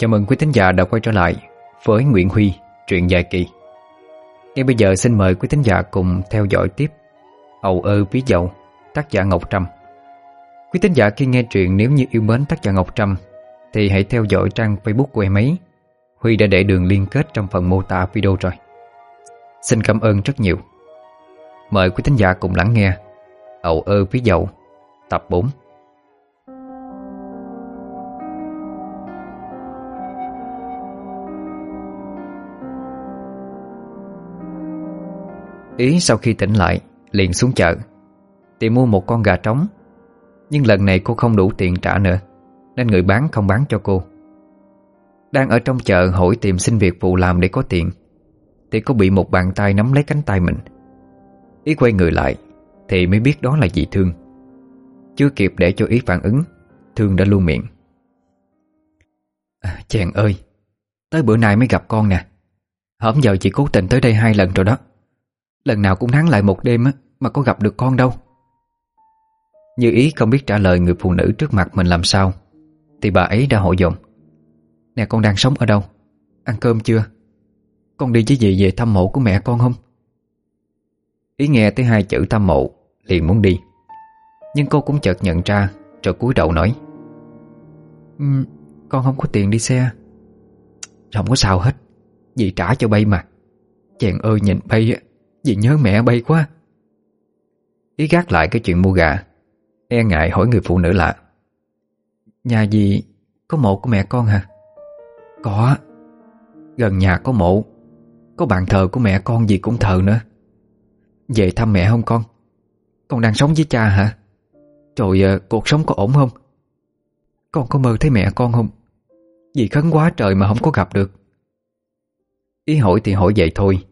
Chào mừng quý thính giả đã quay trở lại với Nguyễn Huy, truyện dài kỳ. Ngay bây giờ xin mời quý thính giả cùng theo dõi tiếp âu ơ ví dậu, tác giả Ngọc Trâm. Quý thính giả khi nghe truyện nếu như yêu mến tác giả Ngọc Trâm thì hãy theo dõi trang Facebook của em ấy. Huy đã để đường liên kết trong phần mô tả video rồi. Xin cảm ơn rất nhiều. Mời quý thính giả cùng lắng nghe âu ơ ví dậu, tập 4. Ý sau khi tỉnh lại Liền xuống chợ Tìm mua một con gà trống. Nhưng lần này cô không đủ tiền trả nữa Nên người bán không bán cho cô. Đang ở trong chợ hỏi tìm xin việc phụ làm để có tiền Thì có bị một bàn tay nắm lấy cánh tay mình. Ý quay người lại Thì mới biết đó là dị Thương. Chưa kịp để cho ý phản ứng Thương đã luôn miệng. À, Chàng ơi Tới bữa nay mới gặp con nè. Hổm giờ chị cố tình tới đây hai lần rồi đó. Lần nào cũng nắng lại một đêm Mà có gặp được con đâu. Như ý không biết trả lời người phụ nữ trước mặt mình làm sao Thì bà ấy đã hội dồn. Nè con đang sống ở đâu? Ăn cơm chưa? Con đi với gì về thăm mộ của mẹ con không? Ý nghe tới hai chữ thăm mộ Liền muốn đi. Nhưng cô cũng chợt nhận ra Rồi cúi đầu nói. Um, Con không có tiền đi xe. Không có sao hết Dì trả cho bay mà. Chàng ơi nhìn bay vì nhớ mẹ bay quá Ý gác lại cái chuyện mua gà E ngại hỏi người phụ nữ lạ Nhà gì có mộ của mẹ con hả? Có Gần nhà có mộ, Có bàn thờ của mẹ con gì cũng thờ nữa Về thăm mẹ không con? Con đang sống với cha hả? trời ơi, cuộc sống có ổn không? Con có mơ thấy mẹ con không? Vì khấn quá trời mà không có gặp được Ý hỏi thì hỏi vậy thôi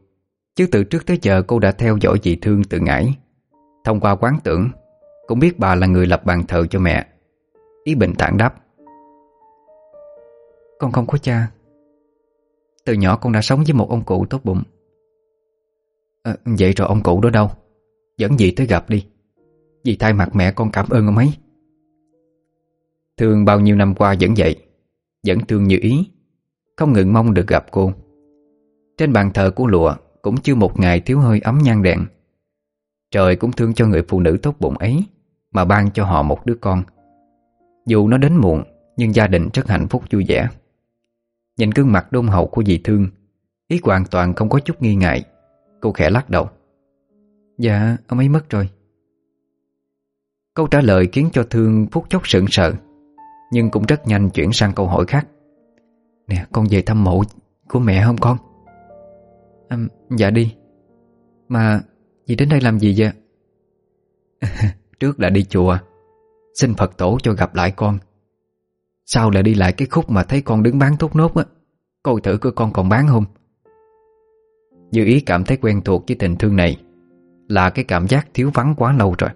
Chứ từ trước tới giờ cô đã theo dõi dị Thương từ ngãi Thông qua quán tưởng Cũng biết bà là người lập bàn thờ cho mẹ. Ý bình thản đáp Con không có cha. Từ nhỏ con đã sống với một ông cụ tốt bụng. À, Vậy rồi ông cụ đó đâu? Dẫn dì tới gặp đi. Dì thay mặt mẹ con cảm ơn ông ấy. Thương bao nhiêu năm qua vẫn vậy Vẫn thương như ý Không ngừng mong được gặp cô. Trên bàn thờ của lụa cũng chưa một ngày thiếu hơi ấm nhang đèn. Trời cũng thương cho người phụ nữ tốt bụng ấy, Mà ban cho họ một đứa con. Dù nó đến muộn, Nhưng gia đình rất hạnh phúc vui vẻ. Nhìn gương mặt đôn hậu của dì Thương, Ý hoàn toàn không có chút nghi ngại. Cô khẽ lắc đầu. Dạ ông ấy mất rồi. Câu trả lời khiến cho Thương phút chốc sững sờ, Nhưng cũng rất nhanh chuyển sang câu hỏi khác. Nè, con về thăm mộ của mẹ không con? À, Dạ đi. Mà dì đến đây làm gì vậy? Trước là đi chùa Xin Phật tổ cho gặp lại con. Sau là đi lại cái khúc mà thấy con đứng bán thốt nốt á. Coi thử coi con còn bán không. Dư ý cảm thấy quen thuộc với tình thương này Là cái cảm giác thiếu vắng quá lâu rồi.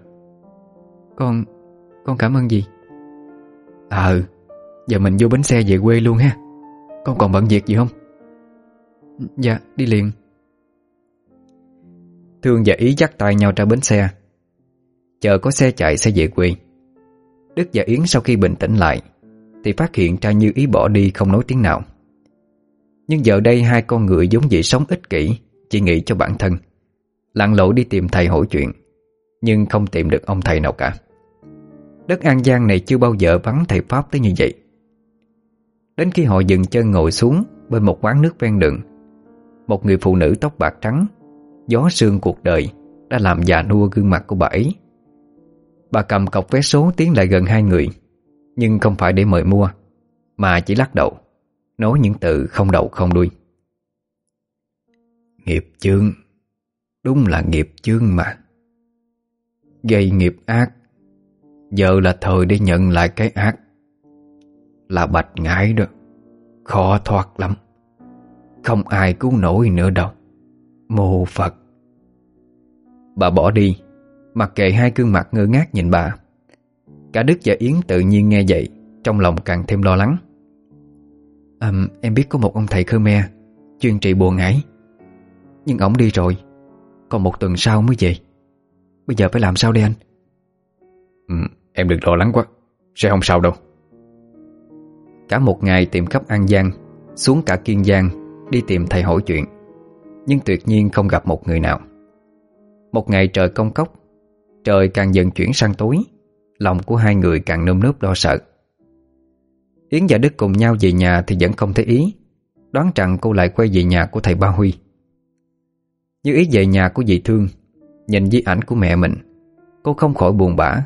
Con Con cảm ơn gì Ờ à, ừ, Giờ mình vô bến xe về quê luôn ha. Con còn bận việc gì không? Dạ đi liền. Thương và Ý dắt tay nhau ra bến xe. Chờ có xe chạy sẽ về quê. Đức và Yến sau khi bình tĩnh lại, Thì phát hiện ra Như Ý bỏ đi không nói tiếng nào. Nhưng giờ đây hai con người giống vậy sống ích kỷ, Chỉ nghĩ cho bản thân. Lặn lội đi tìm thầy hỏi chuyện, Nhưng không tìm được ông thầy nào cả. Đất An Giang này chưa bao giờ vắng thầy Pháp tới như vậy. Đến khi họ dừng chân ngồi xuống Bên một quán nước ven đường, Một người phụ nữ tóc bạc trắng Gió sương cuộc đời Đã làm già nua gương mặt của bà ấy. Bà cầm cọc vé số tiến lại gần hai người, Nhưng không phải để mời mua, Mà chỉ lắc đầu, Nói những từ không đầu không đuôi. Nghiệp chướng, Đúng là nghiệp chướng mà. Gây nghiệp ác, Giờ là thời để nhận lại cái ác. Là bạch ngải đó, Khó thoát lắm, Không ai cứu nổi nữa đâu. Mô Phật. Bà bỏ đi Mặc kệ hai gương mặt ngơ ngác nhìn bà. Cả Đức và Yến tự nhiên nghe vậy Trong lòng càng thêm lo lắng. À, Em biết có một ông thầy Khmer Chuyên trị bùa ngải. Nhưng ổng đi rồi Còn một tuần sau mới về. Bây giờ phải làm sao đây anh? Ừ, Em đừng lo lắng quá Sẽ không sao đâu. Cả một ngày tìm khắp An Giang Xuống cả Kiên Giang Đi tìm thầy hỏi chuyện nhưng tuyệt nhiên không gặp một người nào. Một ngày trời công cốc, Trời càng dần chuyển sang tối, Lòng của hai người càng nơm nớp lo sợ. Yến và Đức cùng nhau về nhà Thì vẫn không thấy ý, Đoán rằng cô lại quay về nhà của thầy Ba Huy. Như ý về nhà của dì Thương, Nhìn di ảnh của mẹ mình, Cô không khỏi buồn bã,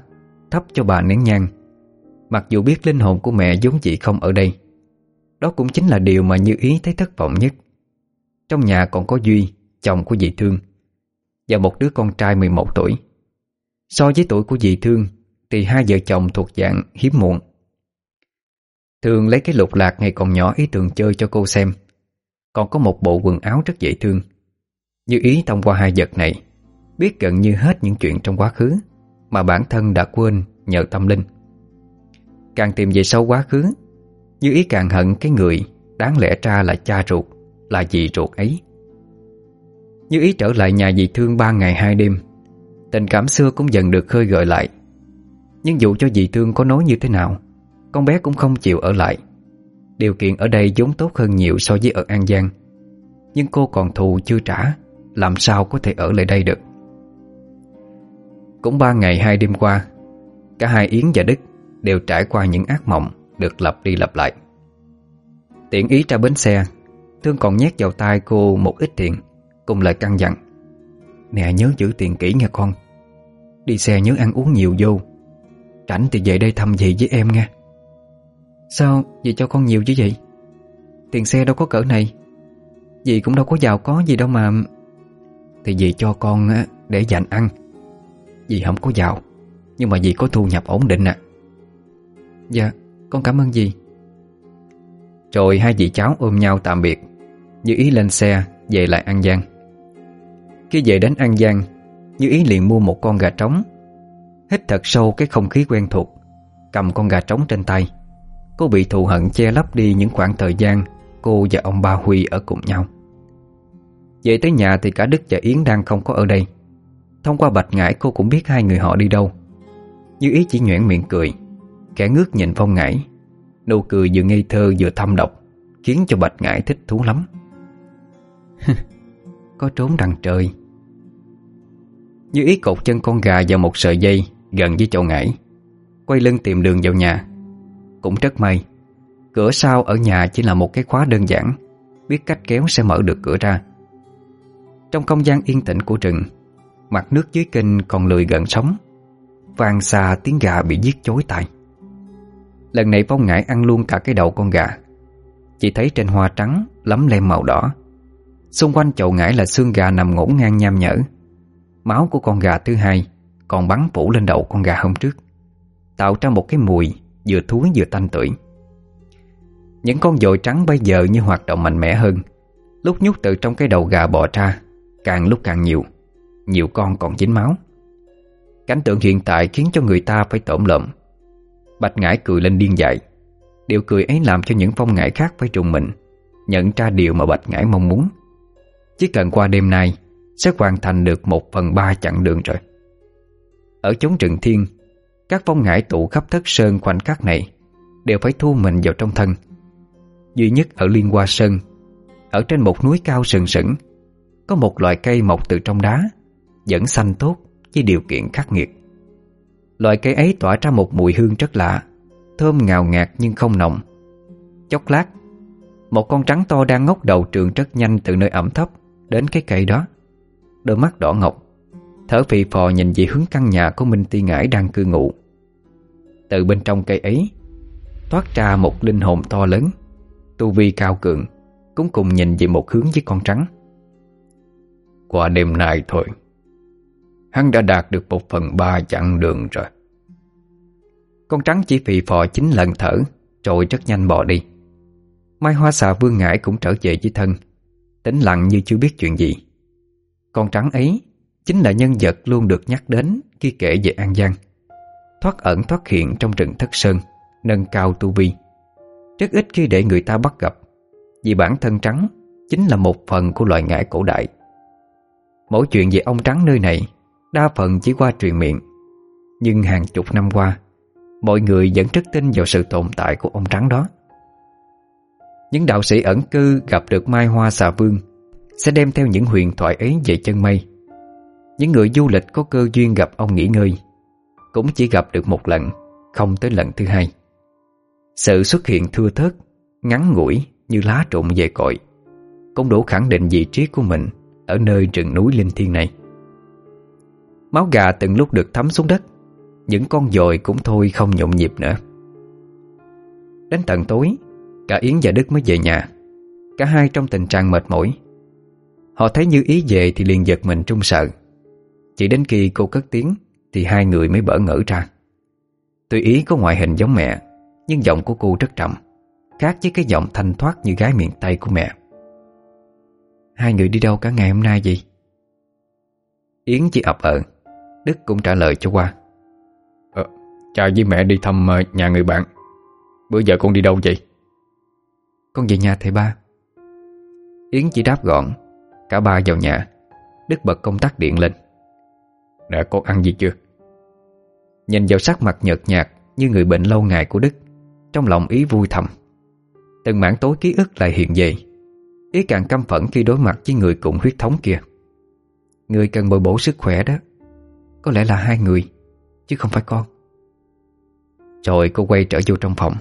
Thắp cho bà nén nhang. Mặc dù biết linh hồn của mẹ vốn chị không ở đây, Đó cũng chính là điều mà Như Ý thấy thất vọng nhất. Trong nhà còn có Duy, Chồng của dì Thương, Và một đứa con trai 11 tuổi. So với tuổi của dì Thương, Thì hai vợ chồng thuộc dạng hiếm muộn. Thường lấy cái lục lạc ngày còn nhỏ ý tưởng chơi cho cô xem. Còn có một bộ quần áo rất dễ thương. Như ý thông qua hai vật này, Biết gần như hết những chuyện trong quá khứ Mà bản thân đã quên nhờ tâm linh. Càng tìm về sâu quá khứ, Như ý càng hận cái người Đáng lẽ ra là cha ruột. Là dì ruột ấy. Như ý trở lại nhà dì thương ba ngày hai đêm, Tình cảm xưa cũng dần được khơi gợi lại. Nhưng dù cho dì thương có nói như thế nào, Con bé cũng không chịu ở lại. Điều kiện ở đây vốn tốt hơn nhiều so với ở An Giang, Nhưng cô còn thù chưa trả, Làm sao có thể ở lại đây được? Cũng ba ngày hai đêm qua, Cả hai Yến và Đức Đều trải qua những ác mộng Được lặp đi lặp lại. Tiện ý ra bến xe Thương còn nhét vào tay cô một ít tiền, Cùng lời căn dặn. Mẹ nhớ giữ tiền kỹ nghe con. Đi xe nhớ ăn uống nhiều vô. Rảnh thì về đây thăm dì với em nghe. Sao dì cho con nhiều chứ vậy? Tiền xe đâu có cỡ này. Dì cũng đâu có giàu có gì đâu mà. Thì dì cho con để dành ăn. Dì không có giàu, Nhưng mà dì có thu nhập ổn định à Dạ con cảm ơn dì. Rồi hai dì cháu ôm nhau tạm biệt. Như ý lên xe, Về lại An Giang. Khi về đến An Giang, Như ý liền mua một con gà trống. Hít thật sâu cái không khí quen thuộc, Cầm con gà trống trên tay. Cô bị thù hận che lấp đi những khoảng thời gian Cô và ông ba Huy ở cùng nhau. Về tới nhà thì cả Đức và Yến đang không có ở đây. Thông qua Bạch Ngải cô cũng biết hai người họ đi đâu. Như ý chỉ nhoẻn miệng cười, Kẻ ngước nhìn Phong Ngải. Nụ cười vừa ngây thơ vừa thâm độc, Khiến cho Bạch Ngải thích thú lắm. Có trốn đằng trời. Như ý cột chân con gà vào một sợi dây Gần với chỗ ngải, Quay lưng tìm đường vào nhà. Cũng rất may, Cửa sau ở nhà chỉ là một cái khóa đơn giản, Biết cách kéo sẽ mở được cửa ra. Trong không gian yên tĩnh của rừng, Mặt nước dưới kênh còn lười gần sóng, Vang xa tiếng gà bị giết chối tai. Lần này Phong Ngải ăn luôn cả cái đầu con gà, Chỉ thấy trên hoa trắng Lấm lem màu đỏ. Xung quanh chậu ngải là xương gà nằm ngổn ngang nham nhở. Máu của con gà thứ hai Còn bắn phủ lên đầu con gà hôm trước, Tạo ra một cái mùi Vừa thúi vừa tanh tưởi. Những con dội trắng bây giờ như hoạt động mạnh mẽ hơn. Lúc nhúc từ trong cái đầu gà bò ra, Càng lúc càng nhiều Nhiều con còn dính máu. Cảnh tượng hiện tại khiến cho người ta phải tổm lợm Bạch Ngải cười lên điên dại. Điều cười ấy làm cho những phong ngải khác phải trùng mình, Nhận ra điều mà Bạch Ngải mong muốn. Chỉ cần qua đêm nay, Sẽ hoàn thành được một phần ba chặng đường rồi. Ở chốn rừng thiên, Các phong ngải tụ khắp thất sơn khoảnh khắc này Đều phải thu mình vào trong thân. Duy nhất ở Liên Hoa Sơn, Ở trên một núi cao sừng sững, Có một loại cây mọc từ trong đá, Vẫn xanh tốt với điều kiện khắc nghiệt. Loại cây ấy tỏa ra một mùi hương rất lạ, Thơm ngào ngạt nhưng không nồng. Chốc lát, Một con trắng to đang ngóc đầu trường rất nhanh từ nơi ẩm thấp. Đến cái cây đó. Đôi mắt đỏ ngọc, Thở phì phò nhìn về hướng căn nhà của Minh Ti Ngải đang cư ngụ. Từ bên trong cây ấy Thoát ra một linh hồn to lớn. Tu vi cao cường, Cũng cùng nhìn về một hướng với con trắng. Qua đêm nay thôi, Hắn đã đạt được một phần ba chặng đường rồi. Con trắng chỉ phì phò chín lần thở, Rồi rất nhanh bỏ đi. Mai hoa xà vương ngải cũng trở về với thân tĩnh lặng như chưa biết chuyện gì. Con trắng ấy Chính là nhân vật luôn được nhắc đến Khi kể về An Giang. Thoát ẩn thoát hiện trong rừng thất sơn, Nâng cao tu vi. Rất ít khi để người ta bắt gặp, Vì bản thân trắng Chính là một phần của loài ngải cổ đại. Mỗi chuyện về ông trắng nơi này Đa phần chỉ qua truyền miệng. Nhưng hàng chục năm qua, Mọi người vẫn rất tin vào sự tồn tại của ông trắng đó. Những đạo sĩ ẩn cư gặp được Mai Hoa Xà Vương Sẽ đem theo những huyền thoại ấy về chân mây. Những người du lịch có cơ duyên gặp ông nghỉ ngơi Cũng chỉ gặp được một lần, Không tới lần thứ hai. Sự xuất hiện thưa thớt, Ngắn ngủi như lá trộn về cội Cũng đủ khẳng định vị trí của mình Ở nơi rừng núi linh thiên này. Máu gà từng lúc được thấm xuống đất, Những con dồi cũng thôi không nhộn nhịp nữa. Đến tận tối Cả Yến và Đức mới về nhà. Cả hai trong tình trạng mệt mỏi. Họ thấy như ý về thì liền giật mình trung sợ. Chỉ đến khi cô cất tiếng Thì hai người mới bỡ ngỡ ra. Tuy ý có ngoại hình giống mẹ Nhưng giọng của cô rất trầm Khác với cái giọng thanh thoát như gái miền Tây của mẹ. Hai người đi đâu cả ngày hôm nay vậy? Yến chỉ ập ờ Đức cũng trả lời cho qua. Ờ, Cha với mẹ đi thăm ờ, nhà người bạn. Bữa giờ con đi đâu vậy? Con về nhà thầy ba. Yến chỉ đáp gọn, Cả ba vào nhà, Đức bật công tắc điện lên. Đã con ăn gì chưa? Nhìn vào sắc mặt nhợt nhạt Như người bệnh lâu ngày của Đức, Trong lòng ý vui thầm. Từng mảng tối ký ức lại hiện về. Ý càng căm phẫn khi đối mặt với người cùng huyết thống kia. Người cần bồi bổ sức khỏe đó, Có lẽ là hai người, Chứ không phải con. Rồi cô quay trở vô trong phòng.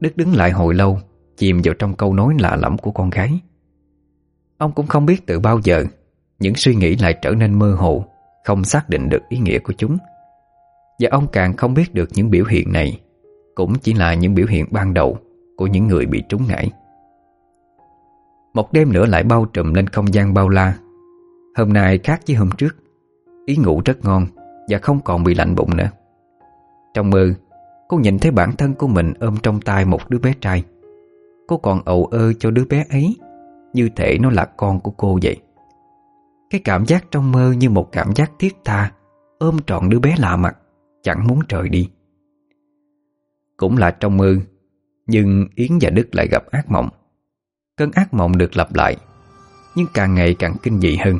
Đức đứng lại hồi lâu Chìm vào trong câu nói lạ lẫm của con gái. Ông cũng không biết từ bao giờ Những suy nghĩ lại trở nên mơ hồ, Không xác định được ý nghĩa của chúng. Và ông càng không biết được những biểu hiện này Cũng chỉ là những biểu hiện ban đầu Của những người bị trúng ngải Một đêm nữa lại bao trùm lên không gian bao la. Hôm nay khác với hôm trước, Ý ngủ rất ngon Và không còn bị lạnh bụng nữa. Trong mơ, Cô nhìn thấy bản thân của mình ôm trong tay một đứa bé trai. Cô còn ầu ơ cho đứa bé ấy Như thể nó là con của cô vậy? Cái cảm giác trong mơ như một cảm giác thiết tha, Ôm trọn đứa bé lạ mặt, Chẳng muốn trời đi. Cũng là trong mơ, Nhưng Yến và Đức lại gặp ác mộng. Cơn ác mộng được lặp lại, Nhưng càng ngày càng kinh dị hơn.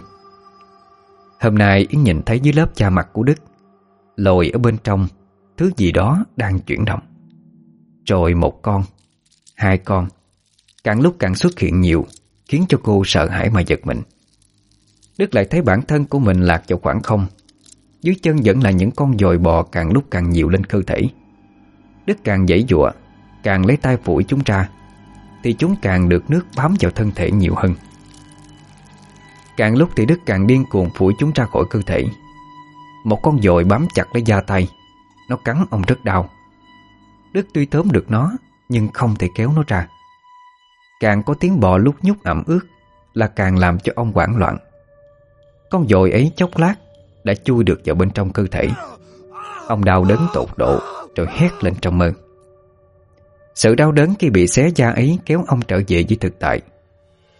Hôm nay Yến nhìn thấy dưới lớp da mặt của Đức, Lồi ở bên trong, Thứ gì đó đang chuyển động. Rồi một con, Hai con Càng lúc càng xuất hiện nhiều, Khiến cho cô sợ hãi mà giật mình. Đức lại thấy bản thân của mình lạc vào khoảng không. Dưới chân vẫn là những con dồi bò càng lúc càng nhiều lên cơ thể. Đức càng dãy dụa, Càng lấy tay phủi chúng ra, Thì chúng càng được nước bám vào thân thể nhiều hơn. Càng lúc thì Đức càng điên cuồng phủi chúng ra khỏi cơ thể. Một con dồi bám chặt lấy da tay, Nó cắn ông rất đau. Đức tuy tóm được nó, Nhưng không thể kéo nó ra. Càng có tiếng bò lúc nhúc ẩm ướt Là càng làm cho ông hoảng loạn. Con dồi ấy chốc lát Đã chui được vào bên trong cơ thể. Ông đau đớn tột độ Rồi hét lên trong mơ. Sự đau đớn khi bị xé da ấy Kéo ông trở về với thực tại.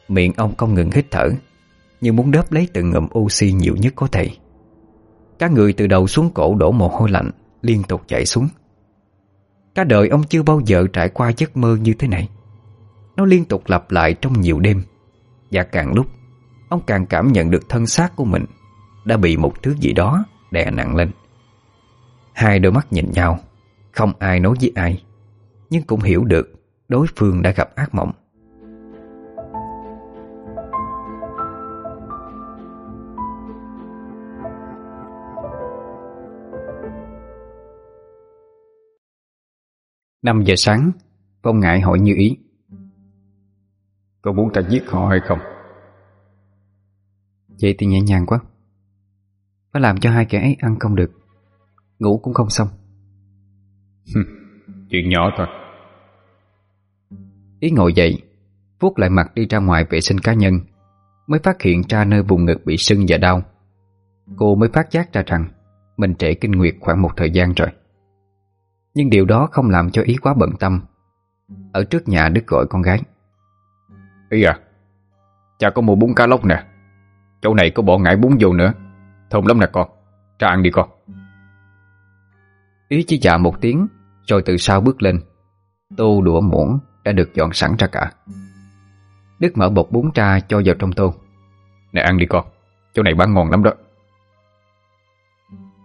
Miệng ông không ngừng hít thở, Như muốn đớp lấy từng ngụm oxy nhiều nhất có thể. Các người từ đầu xuống cổ đổ mồ hôi lạnh, Liên tục chảy xuống. Cả đời ông chưa bao giờ trải qua giấc mơ như thế này nó liên tục lặp lại trong nhiều đêm. Và càng lúc, Ông càng cảm nhận được thân xác của mình Đã bị một thứ gì đó đè nặng lên. Hai đôi mắt nhìn nhau, Không ai nói với ai, Nhưng cũng hiểu được Đối phương đã gặp ác mộng. Năm giờ sáng Phong ngại hỏi như ý có muốn ta giết họ hay không? Vậy thì nhẹ nhàng quá. Phải làm cho hai kẻ ấy ăn không được. Ngủ cũng không xong. Chuyện nhỏ thôi. Ý ngồi dậy vuốt lại mặt đi ra ngoài vệ sinh cá nhân Mới phát hiện ra nơi vùng ngực bị sưng và đau. Cô mới phát giác ra rằng Mình trễ kinh nguyệt khoảng một thời gian rồi. Nhưng điều đó không làm cho ý quá bận tâm. Ở trước nhà Đức gọi con gái Ý à? Cha có mua bún cá lóc nè. Chỗ này có bỏ ngải bún vô nữa. Thơm lắm nè con. Ra ăn đi con. Ý chỉ dạ một tiếng, Rồi từ sau bước lên. Tô đũa muỗng đã được dọn sẵn ra cả. Đức mở bột bún tra cho vào trong tô. Nè ăn đi con. Chỗ này bán ngon lắm đó.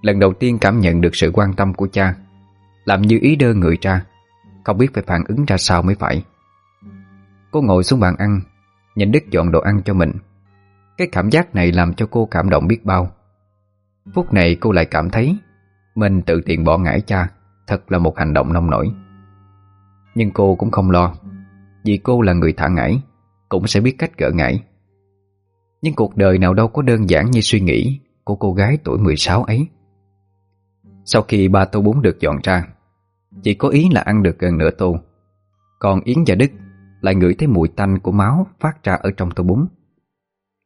Lần đầu tiên cảm nhận được sự quan tâm của cha, Làm như ý đơ người cha Không biết phải phản ứng ra sao mới phải. Cô ngồi xuống bàn ăn, Nhìn Đức dọn đồ ăn cho mình. Cái cảm giác này làm cho cô cảm động biết bao. Phút này cô lại cảm thấy Mình tự tiện bỏ ngải cha, Thật là một hành động nông nổi. Nhưng cô cũng không lo, Vì cô là người thả ngải, Cũng sẽ biết cách gỡ ngải. Nhưng cuộc đời nào đâu có đơn giản như suy nghĩ Của cô gái tuổi 16 ấy. Sau khi ba tô bún được dọn ra, Chỉ có ý là ăn được gần nửa tô. Còn Yến và Đức lại ngửi thấy mùi tanh của máu Phát ra ở trong tô bún.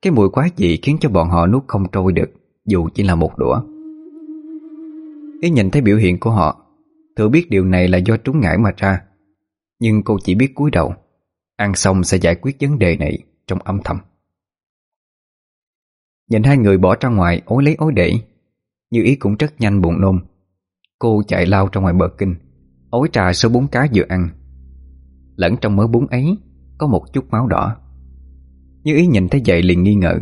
Cái mùi quá dị khiến cho bọn họ nuốt không trôi được, Dù chỉ là một đũa. Ý nhìn thấy biểu hiện của họ Thừa biết điều này là do trúng ngải mà ra. Nhưng cô chỉ biết cúi đầu, Ăn xong sẽ giải quyết vấn đề này Trong âm thầm. Nhìn hai người bỏ ra ngoài, ối lấy ối để. Như ý cũng rất nhanh buồn nôn. Cô chạy lao ra ngoài bờ kinh, Ối trà số bún cá vừa ăn. Lẫn trong mớ bún ấy, Có một chút máu đỏ. Như ý nhìn thấy vậy liền nghi ngờ.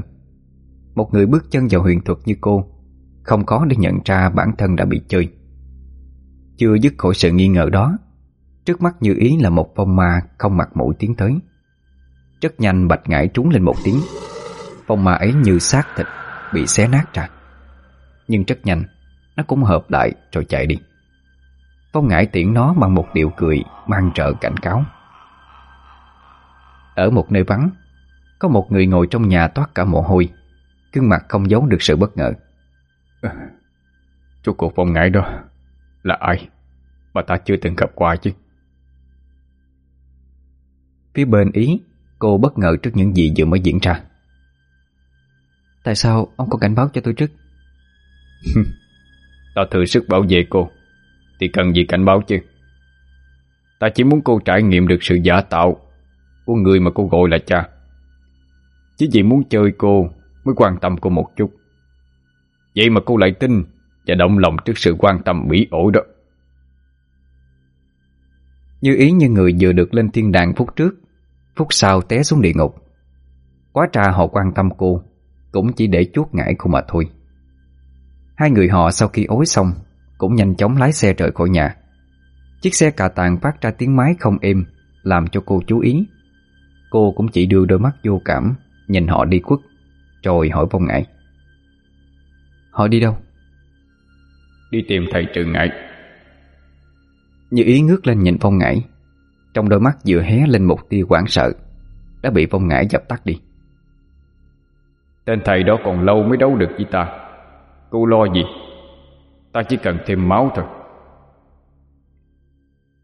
Một người bước chân vào huyền thuật như cô, Không có để nhận ra bản thân đã bị chơi. Chưa dứt khỏi sự nghi ngờ đó, Trước mắt như ý là một phong ma Không mặt mũi tiến tới. Rất nhanh bạch ngải trúng lên một tiếng. Phong ma ấy như xác thịt, Bị xé nát ra. Nhưng rất nhanh, Nó cũng hợp lại rồi chạy đi. Phong ngải tiễn nó bằng một điệu cười, Mang trợ cảnh cáo. Ở một nơi vắng. Có một người ngồi trong nhà toát cả mồ hôi. Cưng mặt không giấu được sự bất ngờ. Chú cuộc phong ngải đó là ai? Mà ta chưa từng gặp qua chứ. Phía bên Ý Cô bất ngờ trước những gì vừa mới diễn ra. Tại sao ông không cảnh báo cho tôi trước? Ta thử sức bảo vệ cô. Thì cần gì cảnh báo chứ? Ta chỉ muốn cô trải nghiệm được sự giả tạo của người mà cô gọi là cha. Chỉ vì muốn chơi cô Mới quan tâm cô một chút. Vậy mà cô lại tin và động lòng trước sự quan tâm mỹ ổi đó. Như ý như người vừa được lên thiên đàng phút trước Phút sau té xuống địa ngục. Quá trà họ quan tâm cô Cũng chỉ để chuốt ngải cô mà thôi. Hai người họ sau khi ối xong Cũng nhanh chóng lái xe rời khỏi nhà. Chiếc xe cà tàng phát ra tiếng máy không êm, Làm cho cô chú ý. Cô cũng chỉ đưa đôi mắt vô cảm Nhìn họ đi quất Rồi hỏi vong ngại. Họ đi đâu? Đi tìm thầy trừ ngại. Như ý ngước lên nhìn phong ngải Trong đôi mắt vừa hé lên một tia hoảng sợ Đã bị phong ngải dập tắt đi. Tên thầy đó còn lâu mới đấu được với ta. Cô lo gì? Ta chỉ cần thêm máu thôi.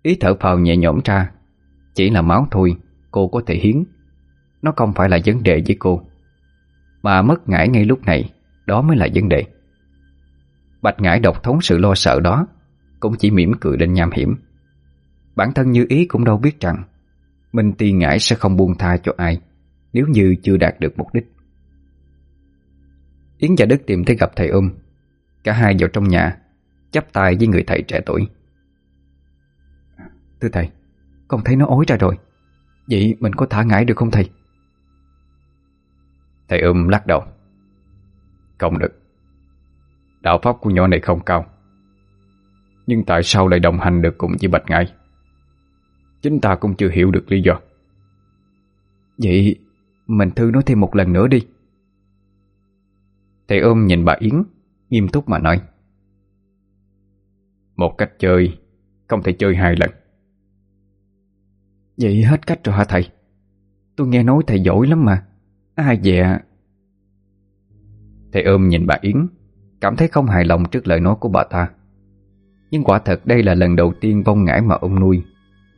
Ý thở phào nhẹ nhõm ra Chỉ là máu thôi Cô có thể hiến. Nó không phải là vấn đề với cô, Mà mất ngải ngay lúc này, Đó mới là vấn đề. Bạch Ngải độc thống sự lo sợ đó, Cũng chỉ mỉm cười lên nham hiểm. Bản thân như ý cũng đâu biết rằng Minh Ti Ngải sẽ không buông tha cho ai, Nếu như chưa đạt được mục đích. Yến và Đức tìm thấy gặp thầy ôm. Cả hai vào trong nhà, chắp tay với người thầy trẻ tuổi. Thưa thầy, Con thấy nó ối ra rồi. Vậy mình có thả ngải được không thầy? Thầy ôm lắc đầu. Không được. Đạo pháp của nhỏ này không cao. Nhưng tại sao lại đồng hành được cùng với Bạch Ngải? Chính ta cũng chưa hiểu được lý do. Vậy Mình thư nói thêm một lần nữa đi. Thầy ôm nhìn bà Yến Nghiêm túc mà nói. Một cách chơi Không thể chơi hai lần Vậy hết cách rồi hả thầy? Tôi nghe nói thầy giỏi lắm mà. Ai dè Thầy ôm nhìn bà Yến, Cảm thấy không hài lòng trước lời nói của bà ta. Nhưng quả thật đây là lần đầu tiên vong ngãi mà ông nuôi,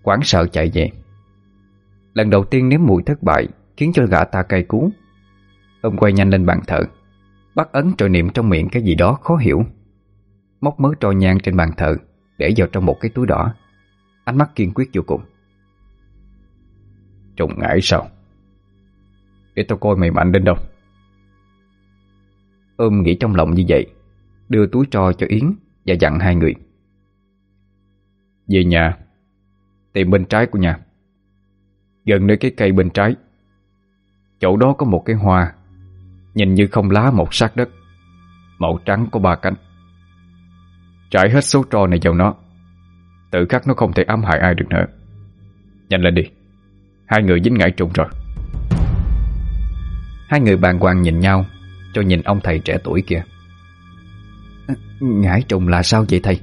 Quán sợ chạy về. Lần đầu tiên nếm mùi thất bại Khiến cho gã ta cay cú. Ông quay nhanh lên bàn thờ, Bắt ấn rồi niệm trong miệng cái gì đó khó hiểu. Móc mớ tro nhang trên bàn thờ Để vào trong một cái túi đỏ. Ánh mắt kiên quyết vô cùng. Trùng ngải sao? Để tôi coi mày mạnh đến đâu. Ôm nghĩ trong lòng như vậy, Đưa túi tro cho Yến Và dặn hai người. Về nhà, Tìm bên trái của nhà. Gần nơi cái cây bên trái. Chỗ đó có một cái hoa, Nhìn như không lá một sát đất. Màu trắng có ba cánh. Trải hết số tro này vào nó. Tự khắc nó không thể ám hại ai được nữa. Nhanh lên đi. Hai người dính ngải trùng rồi Hai người bàn hoàng nhìn nhau Cho nhìn ông thầy trẻ tuổi kia Ngải trùng là sao vậy thầy?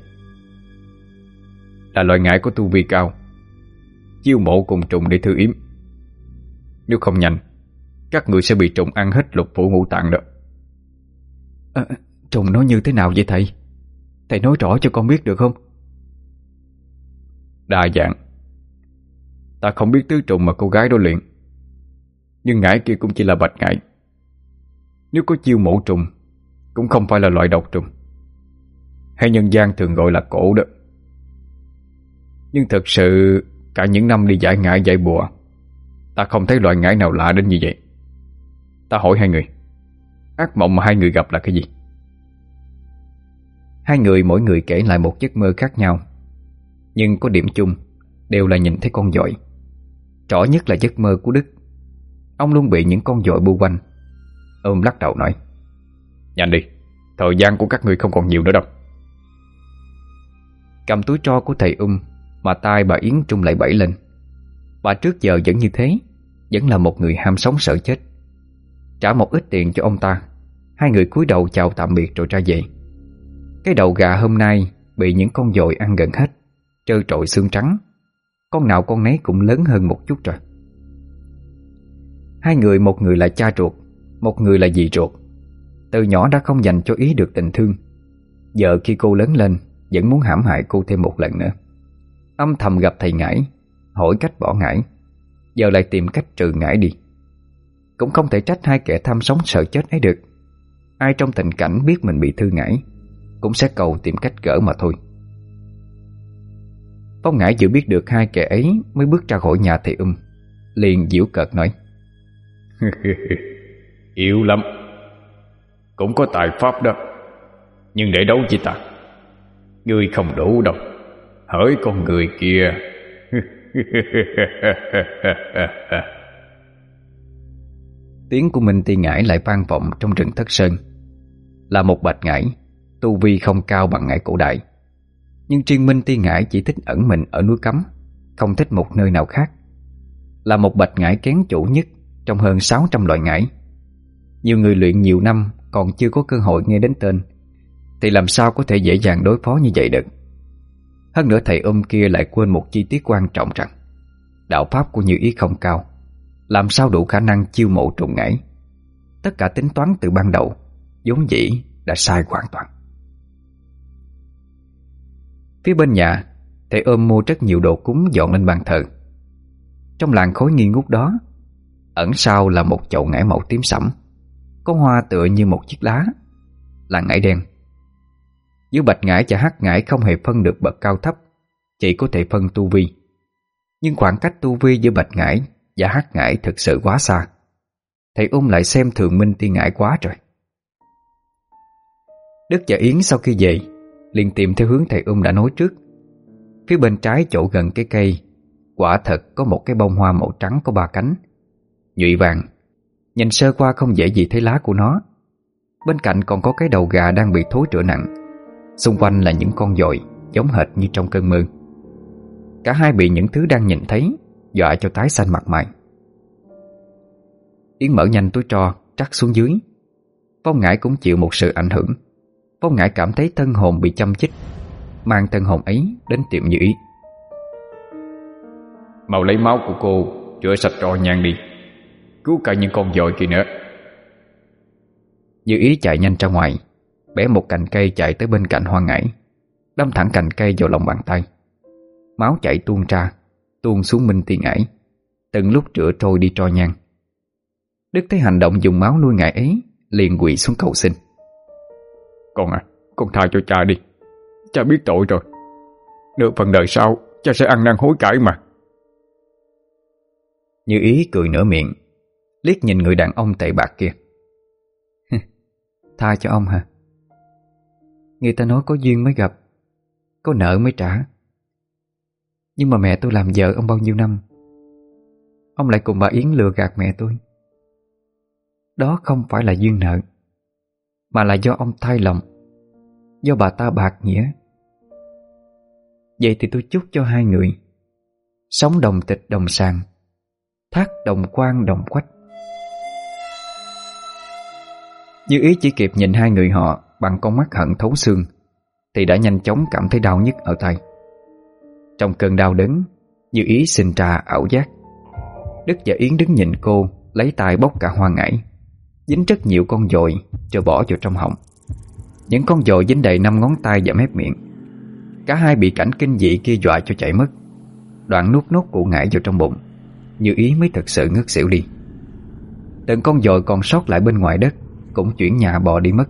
Là loại ngải có tu vi cao Chiêu mộ cùng trùng để thư yếm Nếu không nhanh Các người sẽ bị trùng ăn hết lục phủ ngũ tạng đó à, Trùng nó như thế nào vậy thầy? Thầy nói rõ cho con biết được không? Đa dạng Ta không biết tứ trùng mà cô gái đó luyện. Nhưng ngải kia cũng chỉ là bạch ngải. Nếu có chiêu mổ trùng, Cũng không phải là loại độc trùng. Hay nhân gian thường gọi là cổ đó. Nhưng thật sự, Cả những năm đi giải ngải giải bùa, Ta không thấy loại ngải nào lạ đến như vậy. Ta hỏi hai người, Ác mộng mà hai người gặp là cái gì? Hai người mỗi người kể lại một giấc mơ khác nhau, Nhưng có điểm chung, Đều là nhìn thấy con dội Rõ nhất là giấc mơ của Đức. Ông luôn bị những con dội bu quanh. Ôm lắc đầu nói, Nhanh đi, Thời gian của các người không còn nhiều nữa đâu. Cầm túi tro của thầy ung Mà tai bà Yến trung lại bẫy lên. Bà trước giờ vẫn như thế, Vẫn là một người ham sống sợ chết. Trả một ít tiền cho ông ta, Hai người cúi đầu chào tạm biệt rồi ra về. Cái đầu gà hôm nay Bị những con dội ăn gần hết, Trơ trội xương trắng. Con nào con nấy cũng lớn hơn một chút rồi. Hai người, một người là cha ruột, Một người là dì ruột. Từ nhỏ đã không dành cho ý được tình thương. Giờ khi cô lớn lên, Vẫn muốn hãm hại cô thêm một lần nữa. Âm thầm gặp thầy ngải, Hỏi cách bỏ ngải. Giờ lại tìm cách trừ ngải đi. Cũng không thể trách hai kẻ tham sống sợ chết ấy được. Ai trong tình cảnh biết mình bị thư ngải, Cũng sẽ cầu tìm cách gỡ mà thôi. Phong ngải dự biết được hai kẻ ấy Mới bước ra khỏi nhà thầy um Liền diễu cợt nói. Yếu lắm. Cũng có tài pháp đó. Nhưng để đấu với ta Ngươi không đủ đâu. Hỡi con người kia. Tiếng của Minh Ti Ngải lại vang vọng trong rừng thất sơn. Là một bạch ngải Tu vi không cao bằng ngải cổ đại nhưng riêng Minh Ti Ngải chỉ thích ẩn mình ở núi cấm, Không thích một nơi nào khác. Là một bạch ngải kén chủ nhất Trong hơn 600 loại ngải. Nhiều người luyện nhiều năm Còn chưa có cơ hội nghe đến tên, Thì làm sao có thể dễ dàng đối phó như vậy được? Hơn nữa thầy ôm kia lại quên một chi tiết quan trọng rằng, Đạo pháp của Như Ý không cao, Làm sao đủ khả năng chiêu mộ trùng ngải? Tất cả tính toán từ ban đầu, vốn dĩ đã sai hoàn toàn. Phía bên nhà, Thầy ôm mua rất nhiều đồ cúng dọn lên bàn thờ. Trong làng khối nghi ngút đó, Ẩn sau là một chậu ngải màu tím sẫm, Có hoa tựa như một chiếc lá, Là ngải đen. Giữa bạch ngải và hắc ngải không hề phân được bậc cao thấp, Chỉ có thể phân tu vi. Nhưng khoảng cách tu vi giữa bạch ngải Và hắc ngải thực sự quá xa. Thầy ung lại xem thường minh tiên ngải quá rồi Đức và Yến sau khi về liền tìm theo hướng thầy ung đã nói trước. Phía bên trái chỗ gần cái cây, Quả thật có một cái bông hoa màu trắng có ba cánh. Nhụy vàng, Nhìn sơ qua không dễ gì thấy lá của nó. Bên cạnh còn có cái đầu gà đang bị thối trở nặng. Xung quanh là những con dội Giống hệt như trong cơn mưa Cả hai bị những thứ đang nhìn thấy, Dọa cho tái xanh mặt mày. Yến mở nhanh túi trò Trắc xuống dưới. Phong ngải cũng chịu một sự ảnh hưởng. Phong ngải cảm thấy thân hồn bị châm chích Mang thân hồn ấy đến tiệm như ý. Mau lấy máu của cô Rửa sạch trò nhang đi. Cứu cả những con dội kia nữa. Như ý chạy nhanh ra ngoài Bẻ một cành cây chạy tới bên cạnh hoa ngải Đâm thẳng cành cây vào lòng bàn tay. Máu chảy tuôn ra Tuôn xuống minh tiền ngải Từng lúc rửa trôi đi tro nhang Đức thấy hành động dùng máu nuôi ngải ấy Liền quỳ xuống cầu xin Con à, con tha cho cha đi. Cha biết tội rồi. Nửa phần đời sau Cha sẽ ăn năn hối cải mà. Như ý cười nửa miệng Liếc nhìn người đàn ông tệ bạc kia. Tha cho ông hả? Người ta nói có duyên mới gặp Có nợ mới trả. Nhưng mà mẹ tôi làm vợ ông bao nhiêu năm Ông lại cùng bà Yến lừa gạt mẹ tôi. Đó không phải là duyên nợ mà là do ông thay lòng, Do bà ta bạc nghĩa. Vậy thì tôi chúc cho hai người Sống đồng tịch đồng sàng, Thác đồng quang đồng quách. Như ý chỉ kịp nhìn hai người họ Bằng con mắt hận thấu xương, Thì đã nhanh chóng cảm thấy đau nhức ở tay. Trong cơn đau đớn, Như ý sinh ra ảo giác. Đức và Yến đứng nhìn cô, Lấy tay bóc cả hoa ngải. Dính rất nhiều con dồi Rồi bỏ vào trong họng. Những con dồi dính đầy năm ngón tay và mép miệng. Cả hai bị cảnh kinh dị kia dọa cho chạy mất. Đoạn nuốt nốt cụ ngải vào trong bụng, Như ý mới thật sự ngất xỉu đi. Từng con dồi còn sót lại bên ngoài đất, Cũng chuyển nhà bò đi mất.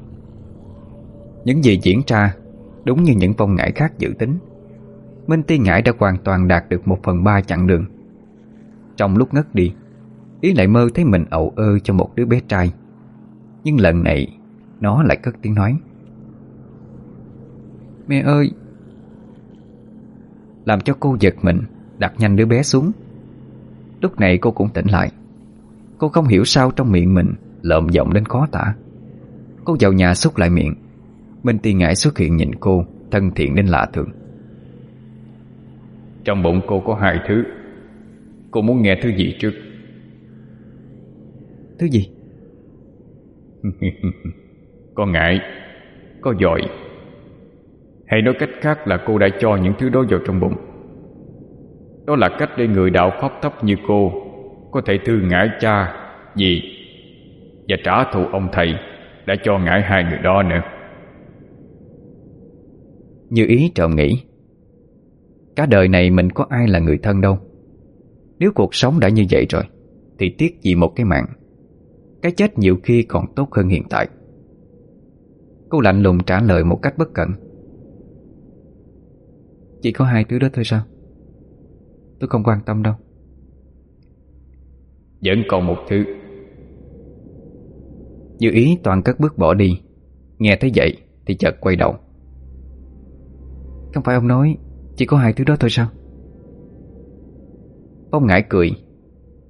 Những gì diễn ra, Đúng như những vong ngải khác dự tính. Minh Ti Ngải đã hoàn toàn đạt được một phần ba chặng đường. Trong lúc ngất đi, Ý lại mơ thấy mình ậu ơ cho một đứa bé trai. Nhưng lần này Nó lại cất tiếng nói. Mẹ ơi! Làm cho cô giật mình Đặt nhanh đứa bé xuống. Lúc này cô cũng tỉnh lại. Cô không hiểu sao trong miệng mình Lợm giọng đến khó tả. Cô vào nhà xúc lại miệng. Minh Ti Ngải xuất hiện nhìn cô Thân thiện đến lạ thường. Trong bụng cô có hai thứ. Cô muốn nghe thứ gì trước? Thứ gì Có ngại, Có giỏi. Hay nói cách khác là cô đã cho những thứ đó vào trong bụng. Đó là cách để người đạo pháp thấp như cô Có thể thư ngại cha, Dì Và trả thù ông thầy Đã cho ngại hai người đó nữa. Như ý trộm nghĩ, Cả đời này mình có ai là người thân đâu? Nếu cuộc sống đã như vậy rồi, Thì tiếc gì một cái mạng? Cái chết nhiều khi còn tốt hơn hiện tại. Cô lạnh lùng trả lời một cách bất cẩn. Chỉ có hai thứ đó thôi sao? Tôi không quan tâm đâu. Vẫn còn một thứ. Như ý toàn cất bước bỏ đi. Nghe thấy vậy thì chợt quay đầu. Không phải ông nói Chỉ có hai thứ đó thôi sao? Ông ngải cười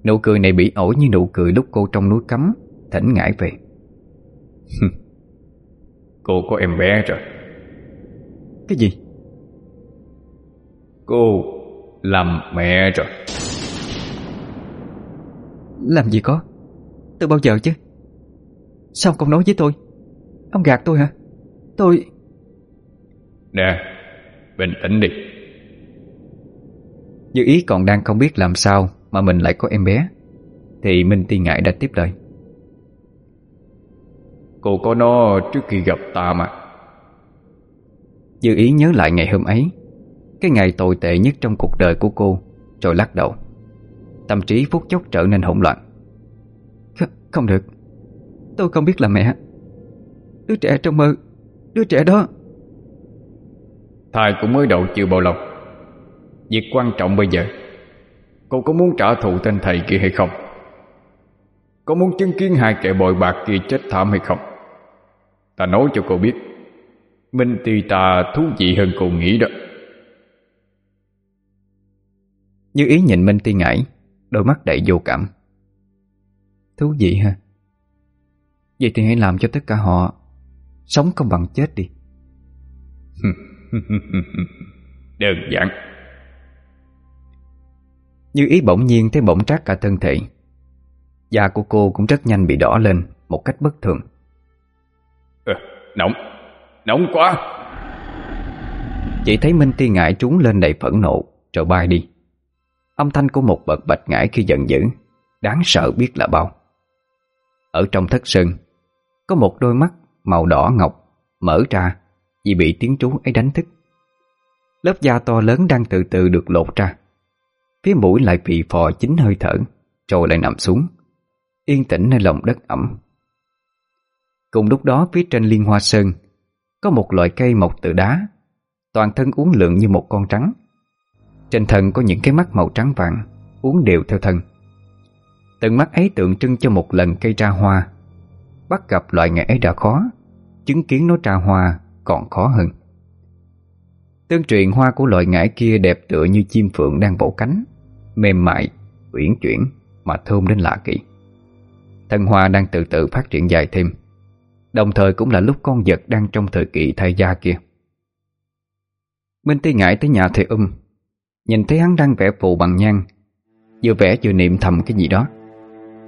Nụ cười này bị ổi như nụ cười lúc cô trong núi cấm Thỉnh ngải về. Cô có em bé rồi. Cái gì? Cô làm mẹ rồi. Làm gì có? Từ bao giờ chứ? Sao ông không nói với tôi? Ông gạt tôi hả? Tôi Nè Bình tĩnh đi. Như ý còn đang không biết làm sao Mà mình lại có em bé Thì Minh Ti Ngại đã tiếp lời. Cô có nó trước khi gặp ta mà. Như ý nhớ lại ngày hôm ấy Cái ngày tồi tệ nhất trong cuộc đời của cô Rồi lắc đầu. Tâm trí phút chốc trở nên hỗn loạn. Kh Không được. Tôi không biết là mẹ. Đứa trẻ trong mơ Đứa trẻ đó. Thai cũng mới đầu chưa bao lâu. Việc quan trọng bây giờ Cô có muốn trả thù tên thầy kia hay không? Có muốn chứng kiến hai kẻ bội bạc kia chết thảm hay không? Ta nói cho cô biết Minh Ti ta thú vị hơn cô nghĩ đó. Như ý nhìn Minh Ti ngải Đôi mắt đầy vô cảm. Thú vị ha. Vậy thì hãy làm cho tất cả họ Sống không bằng chết đi. Đơn giản Như ý bỗng nhiên thấy bỗng trát cả thân thể. Da của cô cũng rất nhanh bị đỏ lên Một cách bất thường. Ờ, Nóng. Nóng quá. Chỉ thấy Minh Ti ngải trúng lên đầy phẫn nộ Rồi bay đi. Âm thanh của một bậc bạch ngải khi giận dữ Đáng sợ biết là bao. Ở trong thất sơn Có một đôi mắt màu đỏ ngọc Mở ra Vì bị tiếng trú ấy đánh thức. Lớp da to lớn đang từ từ được lột ra Phía mũi lại phì phò chính hơi thở, Rồi lại nằm xuống. Yên tĩnh nơi lòng đất ẩm. Cùng lúc đó, phía trên liên hoa sơn, Có một loại cây mọc từ đá. Toàn thân uốn lượn như một con trắng. Trên thân có những cái mắt màu trắng vàng, Uốn đều theo thân. Từng mắt ấy tượng trưng cho một lần cây ra hoa. Bắt gặp loại nghệ ấy đã khó, Chứng kiến nó ra hoa còn khó hơn. Tương truyền hoa của loại ngải kia đẹp tựa như chim phượng đang vỗ cánh. Mềm mại, uyển chuyển mà thơm đến lạ kỳ. Thân hoa đang từ từ phát triển dài thêm Đồng thời cũng là lúc con vật đang trong thời kỳ thay da kia. Minh Tý ngại tới nhà thầy um Nhìn thấy hắn đang vẽ phù bằng nhang Vừa vẽ vừa niệm thầm cái gì đó.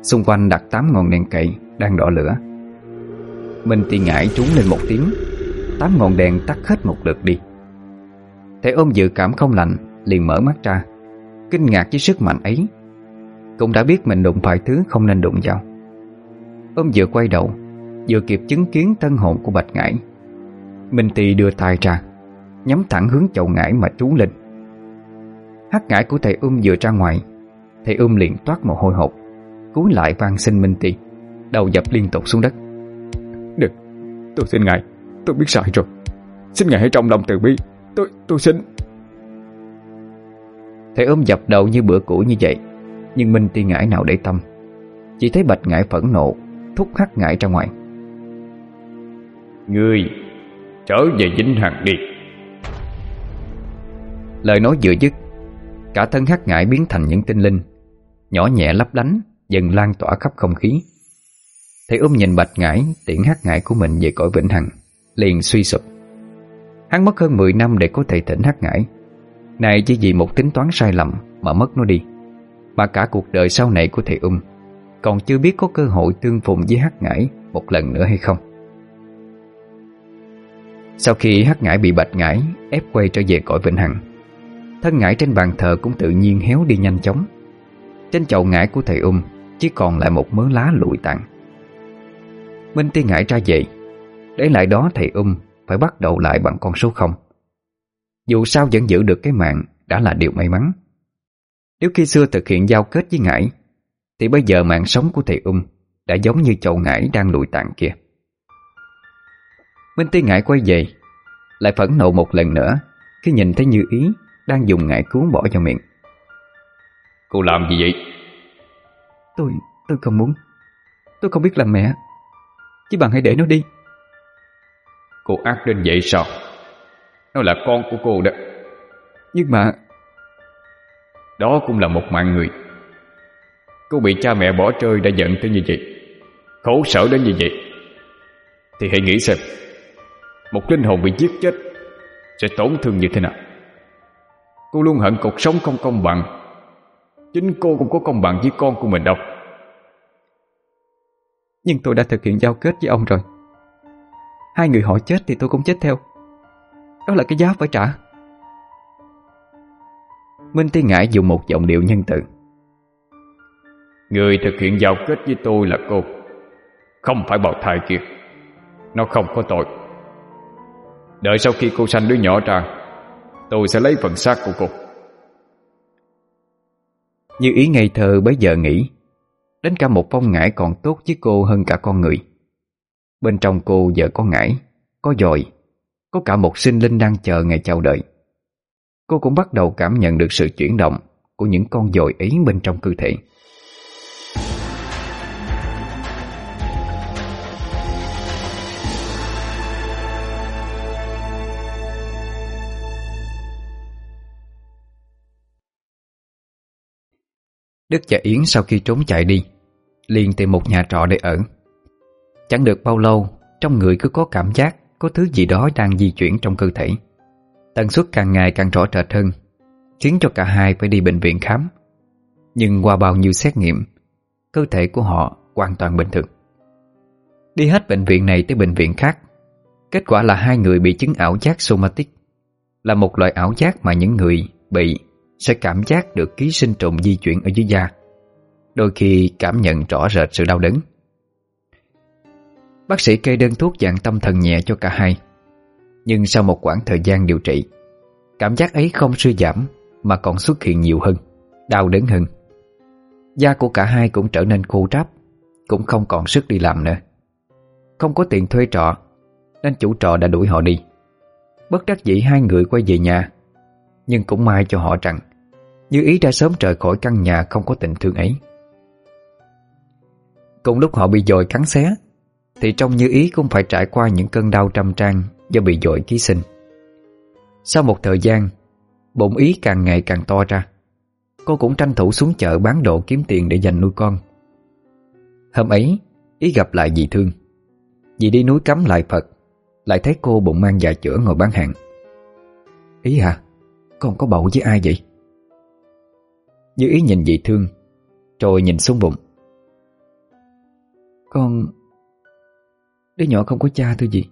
Xung quanh đặt tám ngọn đèn cậy Đang đỏ lửa. Minh Tý ngại trúng lên một tiếng Tám ngọn đèn tắt hết một lượt đi. Thầy ôm dự cảm không lạnh, Liền mở mắt ra Kinh ngạc với sức mạnh ấy. Cũng đã biết mình đụng phải thứ không nên đụng vào. Ông vừa quay đầu Vừa kịp chứng kiến tân hồn của Bạch Ngải. Minh Tì đưa tay ra Nhắm thẳng hướng chậu ngải mà trú lên. Hát ngải của thầy um vừa ra ngoài Thầy um liền toát mồ hôi hột Cúi lại van xin Minh Tì Đầu dập liên tục xuống đất. Đừng, tôi xin ngài Tôi biết sai rồi. Xin ngài hãy trong lòng từ bi Tôi, tôi xin. Thầy ôm dập đầu như bữa cũ như vậy Nhưng Minh Ti ngải nào để tâm Chỉ thấy Bạch ngải phẫn nộ Thúc hắc ngải ra ngoài. Ngươi Trở về Vĩnh Hằng đi. Lời nói vừa dứt Cả thân hắc ngải biến thành những tinh linh Nhỏ nhẹ lấp lánh Dần lan tỏa khắp không khí. Thầy ôm nhìn bạch ngải Tiễn hắc ngải của mình về cõi Vĩnh Hằng Liền suy sụp. Hắn mất hơn 10 năm để có thể thỉnh hắc ngải này chỉ vì một tính toán sai lầm Mà mất nó đi. Mà cả cuộc đời sau này của thầy ung, Còn chưa biết có cơ hội tương phùng với hắc ngải Một lần nữa hay không. Sau khi hắc ngải bị bạch ngải Ép quay trở về cõi Vĩnh Hằng, Thân ngải trên bàn thờ cũng tự nhiên héo đi nhanh chóng. Trên chậu ngải của thầy ung Chỉ còn lại một mớ lá lụi tàn. Minh Tiên ngải ra về, Để lại đó thầy ung Phải bắt đầu lại bằng con số không. Dù sao vẫn giữ được cái mạng Đã là điều may mắn. Nếu khi xưa thực hiện giao kết với ngải Thì bây giờ mạng sống của thầy ung Đã giống như chậu ngải đang lụi tàn kia. Minh Tiên ngải quay về Lại phẫn nộ một lần nữa Khi nhìn thấy Như Ý đang dùng ngải cứu bỏ vào miệng. Cô làm gì vậy? Tôi, tôi không muốn. Tôi không biết làm mẹ. Chỉ bằng hãy để nó đi. Cô ác đến vậy sao? Nó là con của cô đó. Nhưng mà Đó cũng là một mạng người. Cô bị cha mẹ bỏ rơi đã giận tới như vậy. Khổ sở đến như vậy. Thì hãy nghĩ xem Một linh hồn bị giết chết Sẽ tổn thương như thế nào? Cô luôn hận cuộc sống không công bằng. Chính cô cũng có công bằng với con của mình đâu. Nhưng tôi đã thực hiện giao kết với ông rồi. Hai người họ chết thì tôi cũng chết theo Đó là cái giá phải trả. Minh Tiên Ngải dùng một giọng điệu nhân từ. Người thực hiện giao kết với tôi là cô. Không phải bào thai kia. Nó không có tội. Đợi sau khi cô sanh đứa nhỏ ra Tôi sẽ lấy phần xác của cô. Như ý ngây thơ bấy giờ nghĩ Đến cả một phong ngải còn tốt với cô hơn cả con người. Bên trong cô giờ có ngải Có dòi có cả một sinh linh đang chờ ngày chào đợi. Cô cũng bắt đầu cảm nhận được sự chuyển động Của những con dòi ấy bên trong cơ thể. Đức và Yến sau khi trốn chạy đi, liền tìm một nhà trọ để ở. Chẳng được bao lâu, Trong người cứ có cảm giác có thứ gì đó đang di chuyển trong cơ thể. Tần suất càng ngày càng rõ rệt hơn, Khiến cho cả hai phải đi bệnh viện khám. Nhưng qua bao nhiêu xét nghiệm, Cơ thể của họ hoàn toàn bình thường. Đi hết bệnh viện này tới bệnh viện khác, Kết quả là hai người bị chứng ảo giác somatic. Là một loại ảo giác mà những người bị sẽ cảm giác được ký sinh trùng di chuyển ở dưới da. Đôi khi cảm nhận rõ rệt sự đau đớn. Bác sĩ kê đơn thuốc dạng tâm thần nhẹ cho cả hai. Nhưng sau một khoảng thời gian điều trị, Cảm giác ấy không suy giảm Mà còn xuất hiện nhiều hơn, Đau đớn hơn. Da của cả hai cũng trở nên khô ráp, Cũng không còn sức đi làm nữa. Không có tiền thuê trọ, Nên chủ trọ đã đuổi họ đi. Bất đắc dĩ hai người quay về nhà, Nhưng cũng may cho họ rằng, như ý đã sớm rời khỏi căn nhà không có tình thương ấy. Cùng lúc họ bị dồi cắn xé thì trong như ý cũng phải trải qua những cơn đau trăm trang Do bị dội ký sinh. Sau một thời gian, Bụng ý càng ngày càng to ra. Cô cũng tranh thủ xuống chợ bán đồ kiếm tiền để dành nuôi con. Hôm ấy, Ý gặp lại dì Thương. Dì đi núi cắm lại Phật, Lại thấy cô bụng mang dạ chữa ngồi bán hàng. Ý hả? Con có bầu với ai vậy? Như ý nhìn dị thương, Rồi nhìn xuống bụng. Con Đứa nhỏ không có cha thôi gì.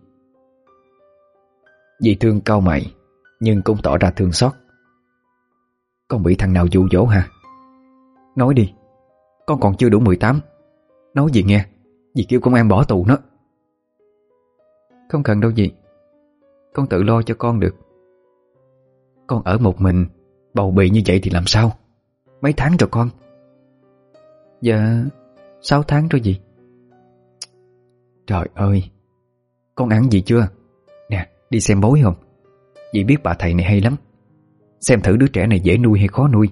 Dì thương cau mày, Nhưng cũng tỏ ra thương xót. Con bị thằng nào dụ dỗ hả? Nói đi, Con còn chưa đủ 18 Nói gì nghe Dì kêu công an bỏ tù nó. Không cần đâu gì Con tự lo cho con được. Con ở một mình, Bầu bì như vậy thì làm sao? Mấy tháng rồi con? Dạ 6 tháng rồi gì Trời ơi Con ăn gì chưa? Nè, đi xem bối không? Dì biết bà thầy này hay lắm. Xem thử đứa trẻ này dễ nuôi hay khó nuôi.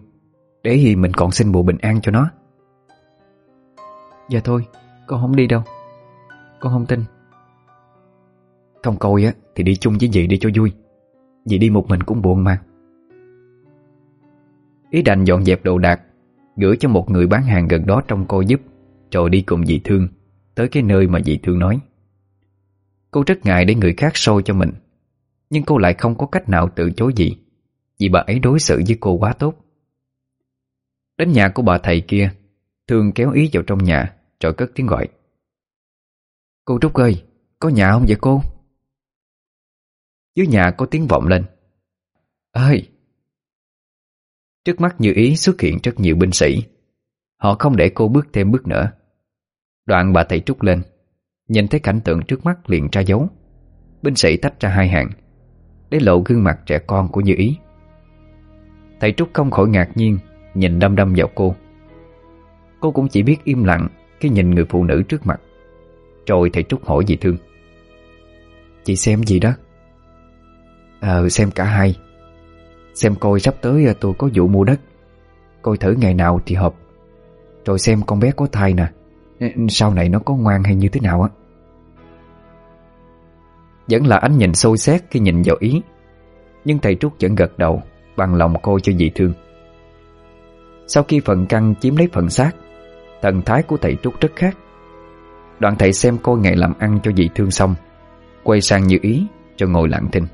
Để thì mình còn xin bộ bình an cho nó. Dạ thôi, Con không đi đâu. Con không tin. Không coi á, thì đi chung với dì đi cho vui. Dì đi một mình cũng buồn mà. Ý đành dọn dẹp đồ đạc, Gửi cho một người bán hàng gần đó trong cô giúp, Rồi đi cùng dì Thương. Tới cái nơi mà dì Thương nói. Cô rất ngại để người khác sôi cho mình, Nhưng cô lại không có cách nào từ chối gì Vì bà ấy đối xử với cô quá tốt. Đến nhà của bà thầy kia, Thương kéo ý vào trong nhà, Rồi cất tiếng gọi. Cô Trúc ơi, Có nhà không vậy cô? Dưới nhà có tiếng vọng lên. Ơi! Trước mắt như ý xuất hiện rất nhiều binh sĩ. Họ không để cô bước thêm bước nữa. Đoạn bà thầy trúc lên, Nhìn thấy cảnh tượng trước mắt liền tra dấu. Binh sĩ tách ra hai hàng, Để lộ gương mặt trẻ con của Như Ý. Thầy Trúc không khỏi ngạc nhiên, Nhìn đâm đâm vào cô. Cô cũng chỉ biết im lặng Khi nhìn người phụ nữ trước mặt. Rồi thầy Trúc hỏi dì thương. Chị xem gì đó? Ờ xem cả hai. Xem coi sắp tới ờ, tôi có vụ mua đất. Coi thử ngày nào thì hợp. Rồi xem con bé có thai nè. Sau này nó có ngoan hay như thế nào á? Vẫn là ánh nhìn sôi xét khi nhìn vào ý, Nhưng thầy Trúc vẫn gật đầu, Bằng lòng cô cho dị thương. Sau khi phần căn chiếm lấy phần xác, Thần thái của thầy Trúc rất khác. Đoạn thầy xem cô ngày làm ăn cho dị thương xong, Quay sang như ý, cho ngồi lặng thinh.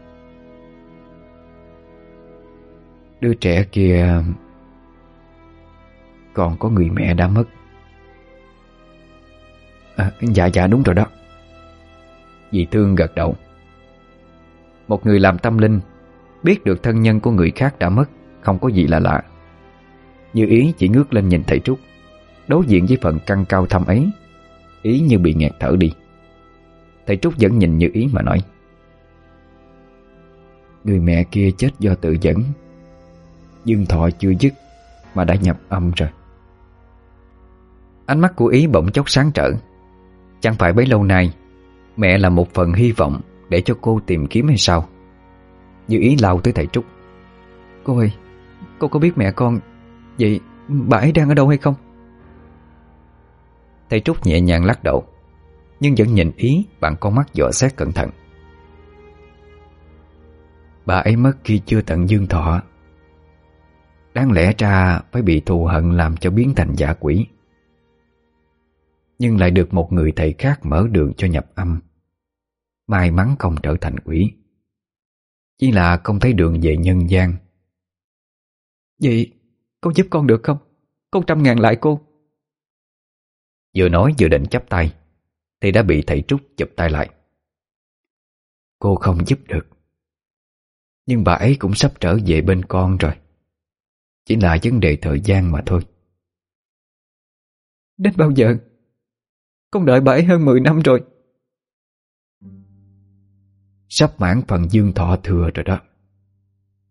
Đứa trẻ kia, Còn có người mẹ đã mất à, Dạ dạ đúng rồi đó. Dì Thương gật đầu. Một người làm tâm linh Biết được thân nhân của người khác đã mất Không có gì là lạ. Như ý chỉ ngước lên nhìn thầy Trúc Đối diện với phần căng cao thâm ấy Ý như bị nghẹt thở đi. Thầy Trúc vẫn nhìn như ý mà nói Người mẹ kia chết do tự dẫn Dương thọ chưa dứt Mà đã nhập âm rồi. Ánh mắt của Ý bỗng chốc sáng trở. Chẳng phải bấy lâu nay, Mẹ là một phần hy vọng Để cho cô tìm kiếm hay sao? Như Ý lao tới thầy Trúc. Cô ơi, Cô có biết mẹ con, Vậy bà ấy đang ở đâu hay không? Thầy Trúc nhẹ nhàng lắc đầu, Nhưng vẫn nhìn Ý bằng con mắt dò xét cẩn thận. Bà ấy mất khi chưa tận dương thọ. Đáng lẽ ra phải bị thù hận làm cho biến thành giả quỷ. Nhưng lại được một người thầy khác mở đường cho nhập âm. May mắn không trở thành quỷ. Chỉ là không thấy đường về nhân gian. Vậy cô giúp con được không? Con trăm ngàn lại cô. Vừa nói vừa định chắp tay, Thì đã bị thầy Trúc chụp tay lại. Cô không giúp được. Nhưng bà ấy cũng sắp trở về bên con rồi. Chỉ là vấn đề thời gian mà thôi. Đến bao giờ? Con đợi bà ấy hơn 10 năm rồi. Sắp mãn phần dương thọ thừa rồi đó.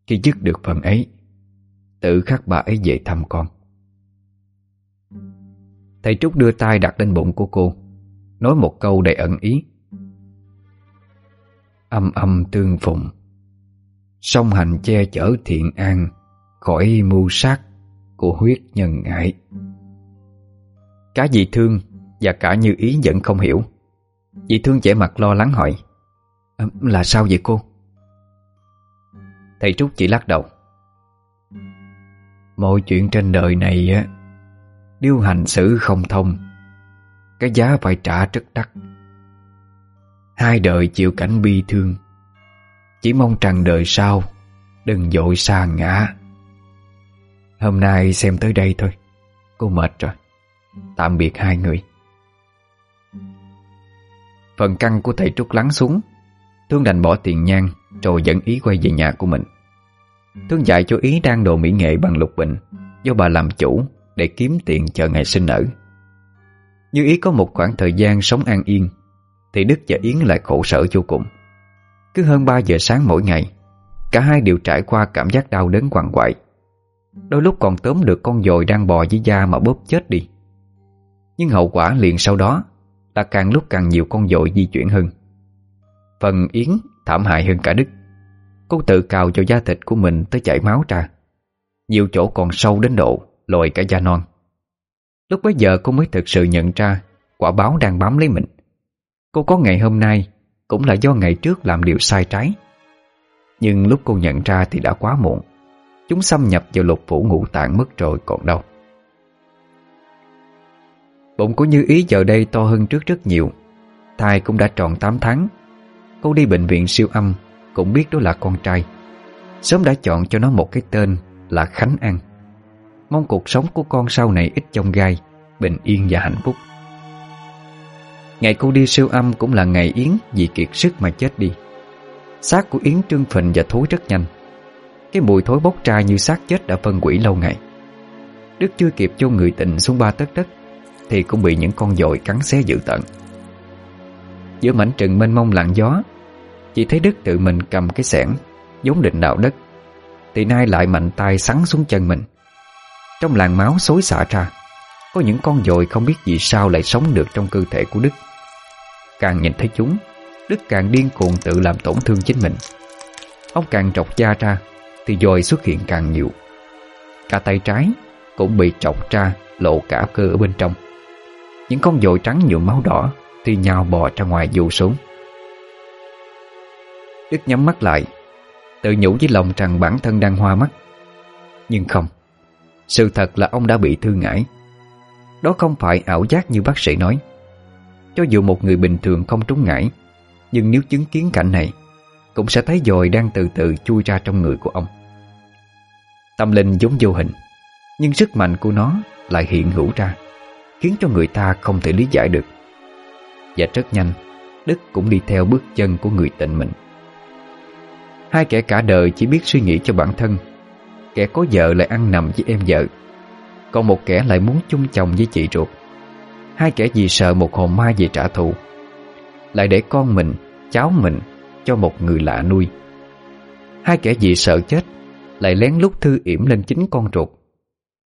Khi dứt được phần ấy, Tự khắc bà ấy về thăm con. Thầy Trúc đưa tay đặt lên bụng của cô, Nói một câu đầy ẩn ý. Âm âm tương phụng Song hành che chở thiện an khỏi mưu sát của huyết nhân ngại. Cá gì thương và cả như ý vẫn không hiểu. Dì thương vẻ mặt lo lắng hỏi à, Là sao vậy cô? Thầy Trúc chỉ lắc đầu Mọi chuyện trên đời này á Nếu hành xử không thông Cái giá phải trả rất đắt Hai đời chịu cảnh bi thương Chỉ mong rằng đời sau Đừng dội xa ngã Hôm nay xem tới đây thôi Cô mệt rồi Tạm biệt hai người Phần căng của thầy Trúc lắng xuống. Thương đành bỏ tiền nhang, Rồi dẫn ý quay về nhà của mình. Thương dạy cho ý đang đồ mỹ nghệ bằng lục bình, Do bà làm chủ Để kiếm tiền chờ ngày sinh nở. Như ý có một khoảng thời gian sống an yên, Thì Đức và Yến lại khổ sở vô cùng. Cứ hơn 3 giờ sáng mỗi ngày, Cả hai đều trải qua cảm giác đau đớn quằn quại. Đôi lúc còn tóm được con dồi đang bò dưới da mà bóp chết đi. Nhưng hậu quả liền sau đó là càng lúc càng nhiều con dội di chuyển hơn. Phần Yến thảm hại hơn cả Đức Cô tự cào cho da thịt của mình tới chảy máu ra. Nhiều chỗ còn sâu đến độ, Lồi cả da non. Lúc bấy giờ cô mới thực sự nhận ra Quả báo đang bám lấy mình. Cô có ngày hôm nay Cũng là do ngày trước làm điều sai trái. Nhưng lúc cô nhận ra thì đã quá muộn. Chúng xâm nhập vào lục phủ ngũ tạng mất rồi còn đâu. Bụng của Như Ý giờ đây to hơn trước rất nhiều. Thai cũng đã tròn 8 tháng. Cô đi bệnh viện siêu âm, Cũng biết đó là con trai. Sớm đã chọn cho nó một cái tên là Khánh An. Mong cuộc sống của con sau này ít trong gai, Bình yên và hạnh phúc. Ngày cô đi siêu âm cũng là ngày Yến Vì kiệt sức mà chết đi. Xác của Yến trương phình và thối rất nhanh. Cái mùi thối bốc ra như xác chết đã phân quỷ lâu ngày. Đức chưa kịp cho người tình xuống ba tấc đất thì cũng bị những con dội cắn xé dữ tận Giữa mảnh trừng mênh mông lặng gió, Chỉ thấy Đức tự mình cầm cái xẻng giống định đạo đất, Thì nay lại mạnh tay sắn xuống chân mình. Trong làn máu xối xả ra, Có những con dội không biết vì sao lại sống được trong cơ thể của Đức. Càng nhìn thấy chúng, Đức càng điên cuồng tự làm tổn thương chính mình. Ông càng trọc da ra, thì dồi xuất hiện càng nhiều. Cả tay trái cũng bị trọc ra, lộ cả cơ ở bên trong. Những con dội trắng nhuộm máu đỏ Thì nhào bò ra ngoài dù xuống. Đức nhắm mắt lại, Tự nhủ với lòng rằng bản thân đang hoa mắt. Nhưng không, Sự thật là ông đã bị thương ngãi Đó không phải ảo giác như bác sĩ nói. Cho dù một người bình thường không trúng ngãi Nhưng nếu chứng kiến cảnh này, cũng sẽ thấy dồi đang từ từ chui ra trong người của ông. Tâm linh giống vô hình, Nhưng sức mạnh của nó lại hiện hữu ra. Khiến cho người ta không thể lý giải được. Và rất nhanh Đức cũng đi theo bước chân của người tình mình Hai kẻ cả đời chỉ biết suy nghĩ cho bản thân. Kẻ có vợ lại ăn nằm với em vợ. Còn một kẻ lại muốn chung chồng với chị ruột. Hai kẻ vì sợ một hồn ma về trả thù. Lại để con mình, cháu mình cho một người lạ nuôi. Hai kẻ vì sợ chết Lại lén lút thư yểm lên chính con ruột.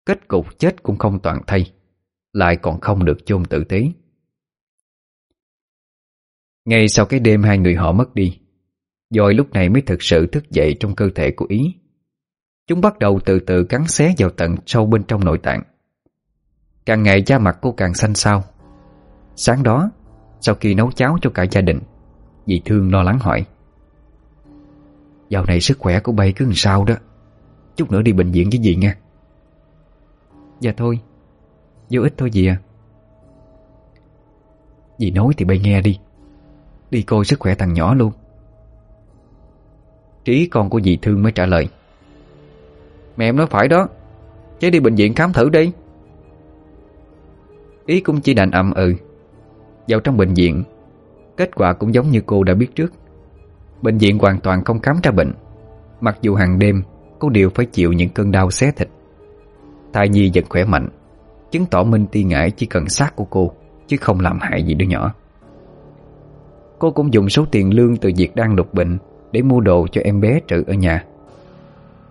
Kết cục chết cũng không toàn thay. Lại còn không được chôn tử tế. Ngay sau cái đêm hai người họ mất đi Rồi lúc này mới thực sự thức dậy trong cơ thể của Ý. Chúng bắt đầu từ từ cắn xé vào tận sâu bên trong nội tạng. Càng ngày da mặt cô càng xanh xao. Sáng đó, Sau khi nấu cháo cho cả gia đình, Dì Thương lo lắng hỏi. Dạo này sức khỏe của bay cứ làm sao đó? Chút nữa đi bệnh viện với dì nha. Dạ thôi. Vô ích thôi dì à. Dì nói thì bay nghe đi. Đi coi sức khỏe thằng nhỏ luôn. Trí con của dì Thương mới trả lời. Mẹ em nói phải đó. Chứ đi bệnh viện khám thử đi. Ý cũng chỉ đành ậm ừ. Vào trong bệnh viện, Kết quả cũng giống như cô đã biết trước. Bệnh viện hoàn toàn không khám ra bệnh. Mặc dù hàng đêm, Cô đều phải chịu những cơn đau xé thịt. Thai nhi vẫn khỏe mạnh. Chứng tỏ Minh Ti Ngải chỉ cần xác của cô, Chứ không làm hại gì đứa nhỏ. Cô cũng dùng số tiền lương từ việc đang lục bệnh Để mua đồ cho em bé trữ ở nhà.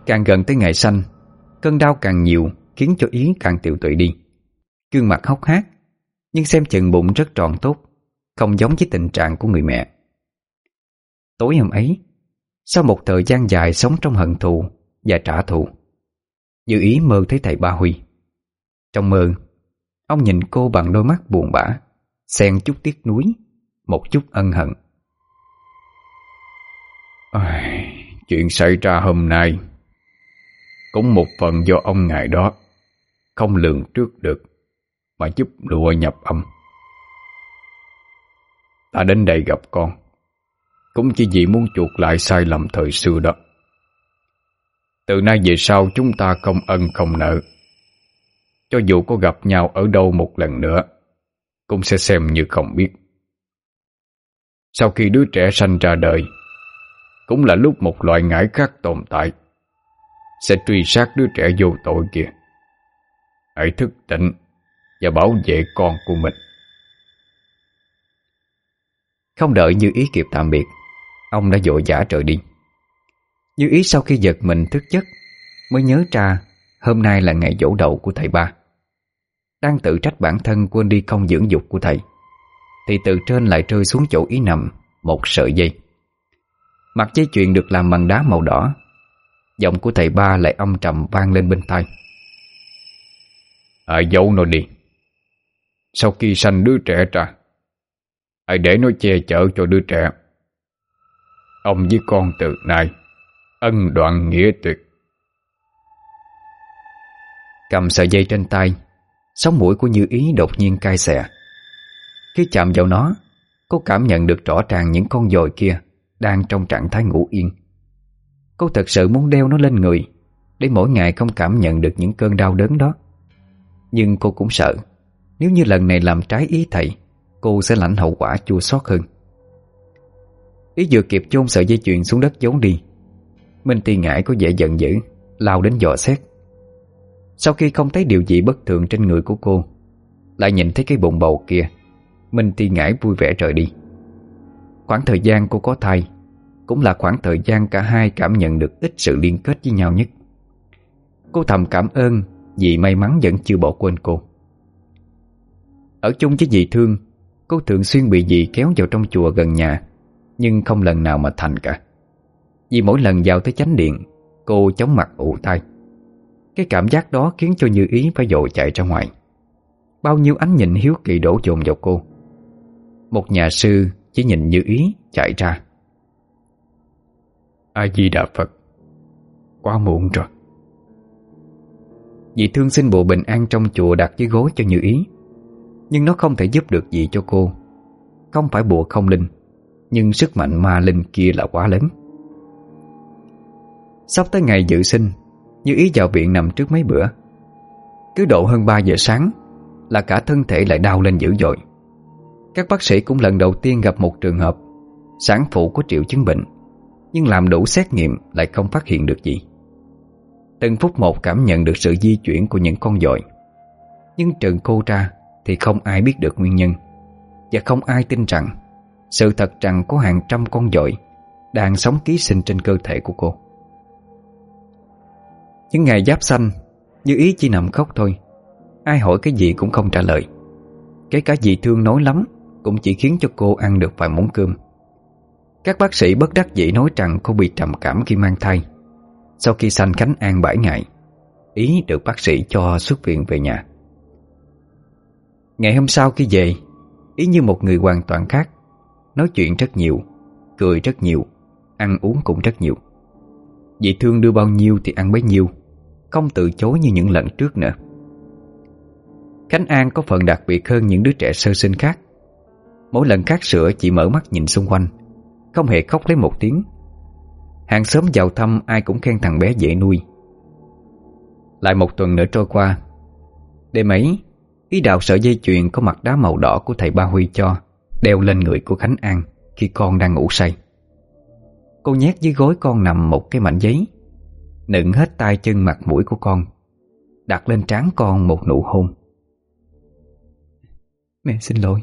Càng gần tới ngày sanh, Cơn đau càng nhiều Khiến cho Yến càng tiều tụy đi. Gương mặt hốc hác, Nhưng xem chừng bụng rất tròn tốt, không giống với tình trạng của người mẹ. Tối hôm ấy, Sau một thời gian dài sống trong hận thù Và trả thù, Như ý mơ thấy thầy Ba Huy trong mơ Ông nhìn cô bằng đôi mắt buồn bã Xen chút tiếc nuối Một chút ân hận. À, Chuyện xảy ra hôm nay Cũng một phần do ông ngài đó Không lường trước được Mà giúp lụa nhập âm. Ta đến đây gặp con Cũng chỉ vì muốn chuộc lại sai lầm thời xưa đó. Từ nay về sau chúng ta không ân không nợ. Cho dù có gặp nhau ở đâu một lần nữa, Cũng sẽ xem như không biết. Sau khi đứa trẻ sanh ra đời, Cũng là lúc một loại ngải khác tồn tại, Sẽ truy sát đứa trẻ vô tội kia. Hãy thức tỉnh Và bảo vệ con của mình. Không đợi Như Ý kịp tạm biệt, Ông đã vội vã trời đi. Như Ý sau khi giật mình thức giấc, Mới nhớ ra Hôm nay là ngày dỗ đầu của thầy ba. Đang tự trách bản thân quên đi công dưỡng dục của thầy Thì từ trên lại rơi xuống chỗ ý nằm Một sợi dây. Mặt dây chuyền được làm bằng đá màu đỏ Giọng của thầy ba lại âm trầm vang lên bên tai. Hãy giấu nó đi. Sau khi sanh đứa trẻ ra Hãy để nó che chở cho đứa trẻ. Ông với con từ nay Ân đoạn nghĩa tuyệt. Cầm sợi dây trên tay Sống mũi của Như Ý đột nhiên cay xè. Khi chạm vào nó, Cô cảm nhận được rõ ràng những con dồi kia Đang trong trạng thái ngủ yên. Cô thật sự muốn đeo nó lên người Để mỗi ngày không cảm nhận được những cơn đau đớn đó. Nhưng cô cũng sợ, Nếu như lần này làm trái ý thầy, Cô sẽ lãnh hậu quả chua xót hơn. Ý vừa kịp chôn sợi dây chuyền xuống đất giấu đi, Minh Ti ngại có vẻ giận dữ, Lao đến dò xét. Sau khi không thấy điều gì bất thường trên người của cô, Lại nhìn thấy cái bụng bầu kia, Minh Ti ngãi vui vẻ rời đi. Khoảng thời gian cô có thai, Cũng là khoảng thời gian cả hai cảm nhận được ít sự liên kết với nhau nhất. Cô thầm cảm ơn Vì may mắn vẫn chưa bỏ quên cô. Ở chung với dì Thương, Cô thường xuyên bị dì kéo vào trong chùa gần nhà, Nhưng không lần nào mà thành cả. Vì mỗi lần vào tới chánh điện, Cô chống mặt ủ tay cái cảm giác đó khiến cho Như Ý phải dội chạy ra ngoài. Bao nhiêu ánh nhìn hiếu kỳ đổ dồn vào cô. Một nhà sư chỉ nhìn Như Ý chạy ra. A-di-đà Phật Quá muộn rồi. Dì thương xin bộ bình an trong chùa đặt dưới gối cho Như Ý. Nhưng nó không thể giúp được gì cho cô. Không phải bùa không linh Nhưng sức mạnh ma linh kia là quá lớn. Sắp tới ngày dự sinh như Ý vào viện nằm trước mấy bữa. Cứ độ hơn 3 giờ sáng, Là cả thân thể lại đau lên dữ dội. Các bác sĩ cũng lần đầu tiên gặp một trường hợp, Sản phụ có triệu chứng bệnh, Nhưng làm đủ xét nghiệm lại không phát hiện được gì. Từng phút một cảm nhận được sự di chuyển của những con dội. Nhưng trường cô ra Thì không ai biết được nguyên nhân, Và không ai tin rằng Sự thật rằng có hàng trăm con dội Đang sống ký sinh trên cơ thể của cô. Những ngày giáp xanh Như ý chỉ nằm khóc thôi. Ai hỏi cái gì cũng không trả lời. Kể cả dì thương nói lắm, Cũng chỉ khiến cho cô ăn được vài món cơm. Các bác sĩ bất đắc dĩ nói rằng cô bị trầm cảm khi mang thai. Sau khi sanh Khánh An 7 ngày, Ý được bác sĩ cho xuất viện về nhà. Ngày hôm sau khi về, Ý như một người hoàn toàn khác. Nói chuyện rất nhiều, Cười rất nhiều, Ăn uống cũng rất nhiều. Dì thương đưa bao nhiêu thì ăn bấy nhiêu. Không từ chối như những lần trước nữa. Khánh An có phần đặc biệt hơn những đứa trẻ sơ sinh khác. Mỗi lần khát sữa, chỉ mở mắt nhìn xung quanh, Không hề khóc lấy một tiếng. Hàng xóm vào thăm, ai cũng khen thằng bé dễ nuôi. Lại một tuần nữa trôi qua. Đêm ấy, Ý đào sợi dây chuyền có mặt đá màu đỏ của thầy Ba Huy cho, Đeo lên người của Khánh An Khi con đang ngủ say. Cô nhét dưới gối con nằm một cái mảnh giấy. Nựng hết tay chân mặt mũi của con, Đặt lên trán con một nụ hôn. Mẹ xin lỗi.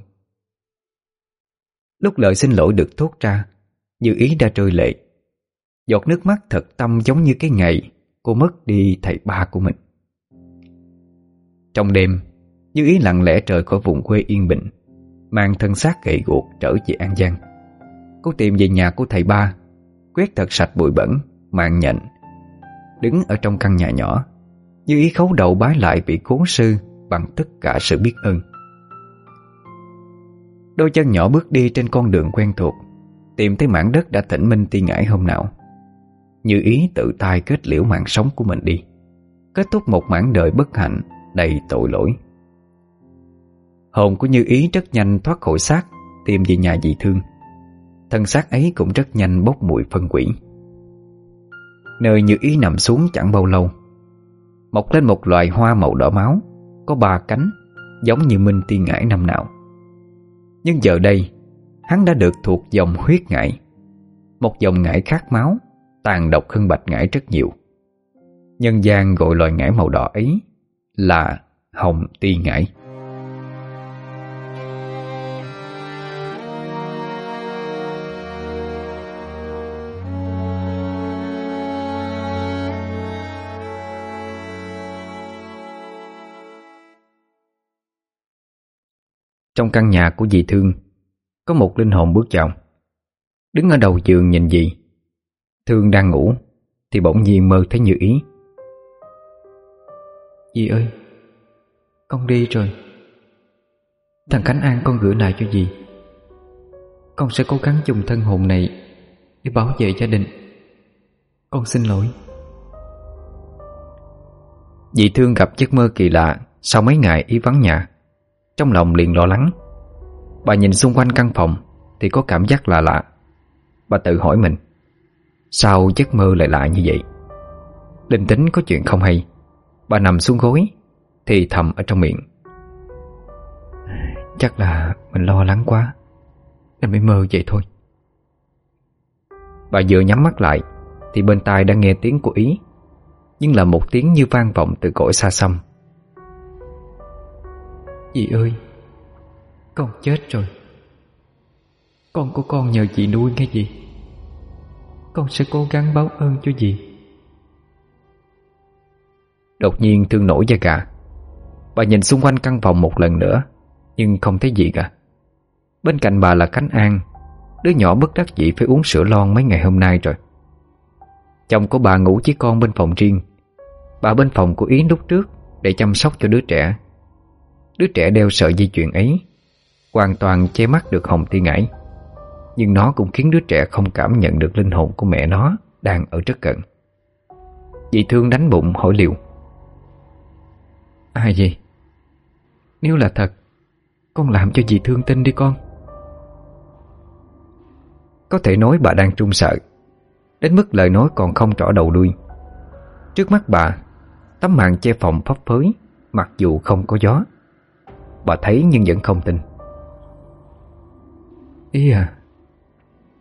Lúc lời xin lỗi được thốt ra, Như ý đã trôi lệ. Giọt nước mắt thật tâm giống như cái ngày Cô mất đi thầy ba của mình. Trong đêm, Như ý lặng lẽ rời khỏi vùng quê yên bình, Mang thân xác gậy guộc trở về An Giang. Cô tìm về nhà của thầy ba, Quét thật sạch bụi bẩn, Mạng nhện Đứng ở trong căn nhà nhỏ, Như ý khấu đầu bái lại vị cố sư Bằng tất cả sự biết ơn. Đôi chân nhỏ bước đi trên con đường quen thuộc, Tìm thấy mảng đất đã thỉnh minh ti ngải hôm nào. Như ý tự tay kết liễu mạng sống của mình đi, Kết thúc một mảng đời bất hạnh Đầy tội lỗi. Hồn của Như ý rất nhanh thoát khỏi xác, Tìm về nhà dị thương. Thân xác ấy cũng rất nhanh bốc mùi phân quỷ. Nơi như ý nằm xuống chẳng bao lâu. Mọc lên một loài hoa màu đỏ máu, Có ba cánh, Giống như minh tiên ngải năm nào. Nhưng giờ đây, Hắn đã được thuộc dòng huyết ngải, Một dòng ngải khát máu, Tàn độc hơn bạch ngải rất nhiều. Nhân gian gọi loài ngải màu đỏ ấy Là hồng ti ngải. Trong căn nhà của dì Thương, Có một linh hồn bước vào. Đứng ở đầu giường nhìn dì. Thương đang ngủ, Thì bỗng nhiên mơ thấy như ý. Dì ơi, Con đi rồi. Thằng Khánh An, con gửi lại cho dì. Con sẽ cố gắng dùng thân hồn này Để bảo vệ gia đình. Con xin lỗi. Dì Thương gặp giấc mơ kỳ lạ Sau mấy ngày ý vắng nhà trong lòng liền lo lắng. Bà nhìn xung quanh căn phòng, Thì có cảm giác lạ lạ. Bà tự hỏi mình, Sao giấc mơ lại lạ như vậy? Linh tính có chuyện không hay. Bà nằm xuống gối, Thì thầm ở trong miệng. Chắc là mình lo lắng quá, Nên mới mơ vậy thôi. Bà vừa nhắm mắt lại, Thì bên tai đang nghe tiếng của Ý, Nhưng là một tiếng như vang vọng từ cõi xa xăm. Dì ơi, Con chết rồi. Con của con nhờ chị nuôi nghe gì Con sẽ cố gắng báo ơn cho dì. Đột nhiên thương nổi da gà. Bà nhìn xung quanh căn phòng một lần nữa, Nhưng không thấy gì cả. Bên cạnh bà là Khánh An, Đứa nhỏ bất đắc dĩ phải uống sữa lon mấy ngày hôm nay rồi. Chồng của bà ngủ với con bên phòng riêng. Bà bên phòng của Yến lúc trước Để chăm sóc cho đứa trẻ. Đứa trẻ đeo sợi dây chuyền ấy. Hoàn toàn che mắt được Hồng Ti Ngải. Nhưng nó cũng khiến đứa trẻ không cảm nhận được linh hồn của mẹ nó Đang ở rất gần. Dì thương đánh bụng hỏi liệu Ai gì Nếu là thật, Con làm cho dì thương tin đi con. Có thể nói bà đang trung sợ. Đến mức lời nói còn không rõ đầu đuôi. Trước mắt bà, Tấm màn che phòng phấp phới, Mặc dù không có gió. Bà thấy nhưng vẫn không tin. Ý à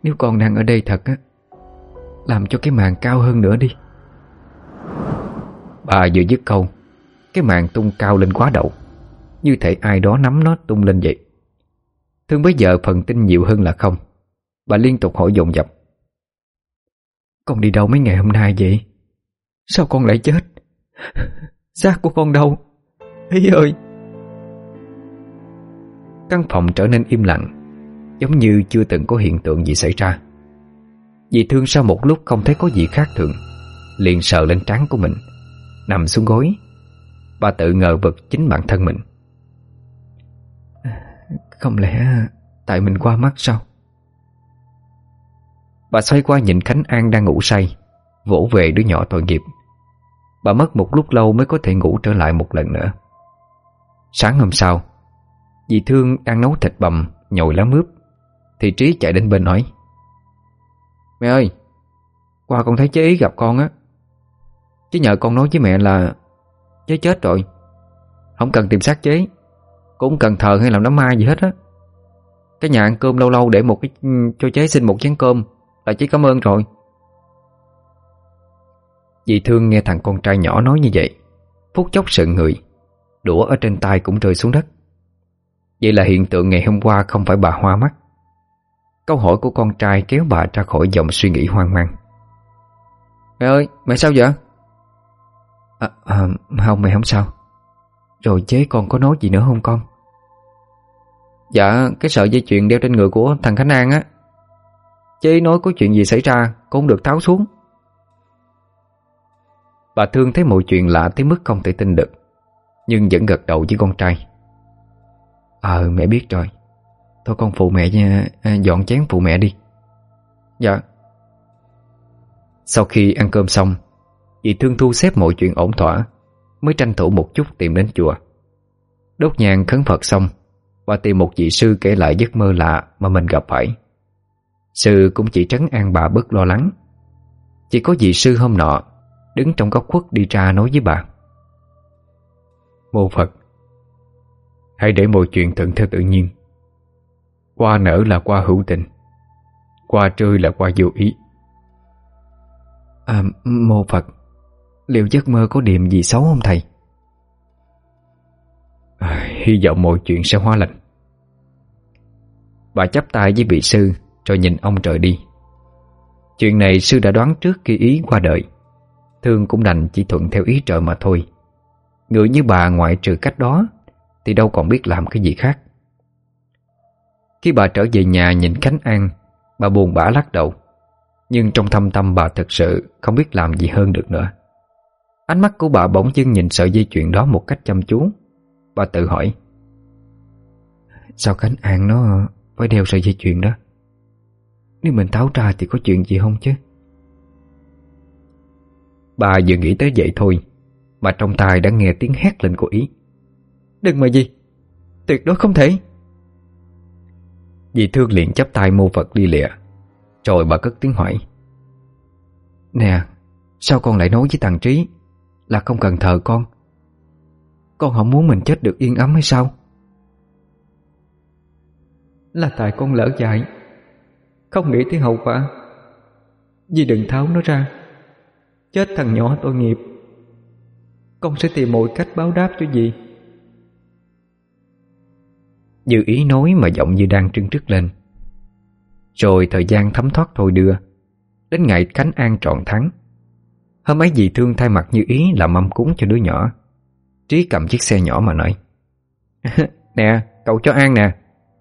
Nếu con đang ở đây thật á Làm cho cái màn cao hơn nữa đi. Bà vừa dứt câu Cái màn tung cao lên quá đầu Như thể ai đó nắm nó tung lên vậy. Thương bây giờ phần tin nhiều hơn là không. Bà liên tục hỏi dồn dập. Con đi đâu mấy ngày hôm nay vậy? Sao con lại chết? Xác của con đâu? Ý ơi Căn phòng trở nên im lặng Giống như chưa từng có hiện tượng gì xảy ra. Dì thương sau một lúc không thấy có gì khác thường Liền sờ lên trán của mình Nằm xuống gối. Bà tự ngờ vực chính bản thân mình. Không lẽ Tại mình qua mắt sao? Bà xoay qua nhìn Khánh An đang ngủ say Vỗ về đứa nhỏ tội nghiệp. Bà mất một lúc lâu mới có thể ngủ trở lại một lần nữa. Sáng hôm sau Dì Thương đang nấu thịt bằm, Nhồi lá mướp. Thì Trí chạy đến bên nói, Mẹ ơi, Qua con thấy chế ý gặp con á. Chứ nhờ con nói với mẹ là Chế chết rồi. Không cần tìm xác chế, Cũng cần thờ hay làm đám ma gì hết á. Cái nhà ăn cơm lâu lâu để một cái ừ, Cho chế xin một chén cơm Là chế cảm ơn rồi. Dì Thương nghe thằng con trai nhỏ nói như vậy, Phút chốc sợ người, Đũa ở trên tay cũng rơi xuống đất. Vậy là hiện tượng ngày hôm qua không phải bà hoa mắt. Câu hỏi của con trai kéo bà ra khỏi dòng suy nghĩ hoang mang. Mẹ ơi, mẹ sao vậy? À, à, không, mẹ không sao. Rồi chế con có nói gì nữa không con? Dạ, cái sợi dây chuyền đeo trên người của thằng Khánh An á. Chế nói có chuyện gì xảy ra Cũng được tháo xuống. Bà Thương thấy mọi chuyện lạ tới mức không thể tin được Nhưng vẫn gật đầu với con trai. Ờ mẹ biết rồi. Thôi con phụ mẹ nha à, Dọn chén phụ mẹ đi. Dạ. Sau khi ăn cơm xong Dì Thương thu xếp mọi chuyện ổn thỏa Mới tranh thủ một chút tìm đến chùa. Đốt nhang khấn Phật xong Và tìm một vị sư kể lại giấc mơ lạ Mà mình gặp phải. Sư cũng chỉ trấn an bà bớt lo lắng. Chỉ có vị sư hôm nọ Đứng trong góc khuất đi ra nói với bà. Mô Phật Hãy để mọi chuyện thuận theo tự nhiên. Qua nở là qua hữu tình Qua trơi là qua vô ý. À mô Phật Liệu giấc mơ có điểm gì xấu không thầy? À, hy vọng mọi chuyện sẽ hóa lành. Bà chắp tay với vị sư Rồi nhìn ông trời đi. Chuyện này sư đã đoán trước khi ý qua đời. Thương cũng đành chỉ thuận theo ý trời mà thôi. Người như bà ngoại trừ cách đó thì đâu còn biết làm cái gì khác. Khi bà trở về nhà nhìn Khánh An, Bà buồn bã lắc đầu. Nhưng trong thâm tâm bà thật sự Không biết làm gì hơn được nữa. Ánh mắt của bà bỗng dưng nhìn sợi dây chuyện đó Một cách chăm chú. Bà tự hỏi, Sao Khánh An nó phải đeo sợi dây chuyền đó? Nếu mình tháo ra thì có chuyện gì không chứ? Bà vừa nghĩ tới vậy thôi, Mà trong tai đã nghe tiếng hét lên của ý. Đừng mà gì. Tuyệt đối không thể. Dì thương liền chấp tay mô Phật đi lịa Rồi bà cất tiếng hỏi. Nè Sao con lại nói với thằng Trí Là không cần thờ con? Con không muốn mình chết được yên ấm hay sao? Là tại con lỡ dại. Không nghĩ tới hậu quả. Dì đừng tháo nó ra. Chết thằng nhỏ tội nghiệp. Con sẽ tìm mọi cách báo đáp cho dì như ý nói mà giọng như đang trưng trức lên. Rồi thời gian thấm thoát thôi đưa Đến ngày Khánh An trọn thắng Hôm ấy dì thương thay mặt như ý làm mâm cúng cho đứa nhỏ. Trí cầm chiếc xe nhỏ mà nói Nè, cậu cho An nè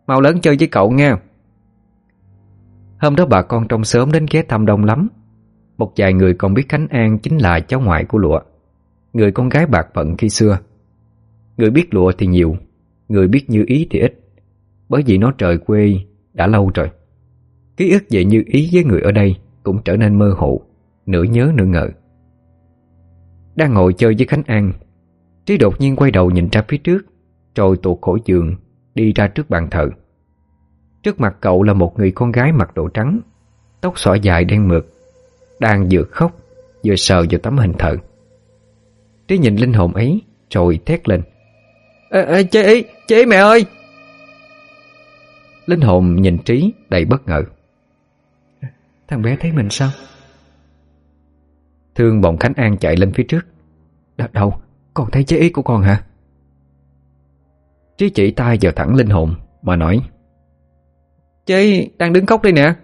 Mau lớn chơi với cậu nha. Hôm đó bà con trong sớm đến ghé thăm đông lắm. Một vài người còn biết Khánh An chính là cháu ngoại của Lụa Người con gái bạc phận khi xưa. Người biết Lụa thì nhiều Người biết Như Ý thì ít, Bởi vì nó trời quê đã lâu rồi. Ký ức về Như Ý với người ở đây Cũng trở nên mơ hồ, Nửa nhớ nửa ngờ. Đang ngồi chơi với Khánh An, Trí đột nhiên quay đầu nhìn ra phía trước Rồi tuột khỏi giường, Đi ra trước bàn thờ. Trước mặt cậu là một người con gái mặc đồ trắng, Tóc xõa dài đen mượt, đang vừa khóc Vừa sờ vào tấm hình thờ. Trí nhìn linh hồn ấy, Rồi thét lên à, à, Chế ý, chế ý mẹ ơi. Linh hồn nhìn Trí đầy bất ngờ. Thằng bé thấy mình sao? Thương bồng Khánh An chạy lên phía trước. Đ Đâu? Con thấy chế ý của con hả? Trí chỉ tay vào thẳng linh hồn Mà nói Chế đang đứng khóc đây nè.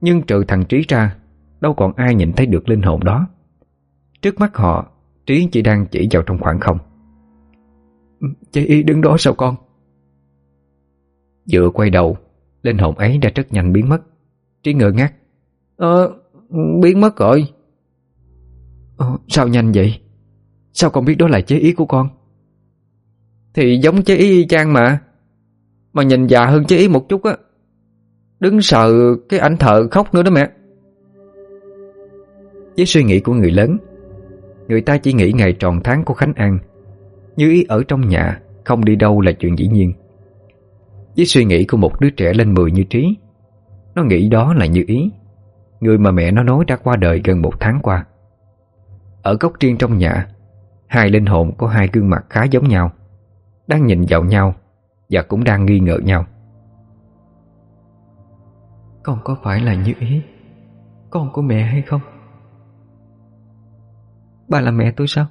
Nhưng trừ thằng Trí ra Đâu còn ai nhìn thấy được linh hồn đó. Trước mắt họ Trí chỉ đang chỉ vào trong khoảng không Chị Y đứng đó sao con? Vừa quay đầu Linh hồn ấy đã rất nhanh biến mất. Trí ngơ ngác. Ờ biến mất rồi. Ờ, Sao nhanh vậy? Sao con biết đó là chế ý của con? Thì giống chế ý y chang mà. Mà nhìn già hơn chế ý một chút á. Đứng sợ cái ảnh thợ khóc nữa đó mẹ. Với suy nghĩ của người lớn Người ta chỉ nghĩ ngày tròn tháng của Khánh An như ý ở trong nhà, Không đi đâu là chuyện dĩ nhiên. Với suy nghĩ của một đứa trẻ lên 10 như Trí, Nó nghĩ đó là như ý, Người mà mẹ nó nói đã qua đời gần một tháng qua. Ở góc riêng trong nhà, Hai linh hồn có hai gương mặt khá giống nhau, Đang nhìn vào nhau Và cũng đang nghi ngờ nhau. Con có phải là như ý, Con của mẹ hay không? Bà là mẹ tôi sao?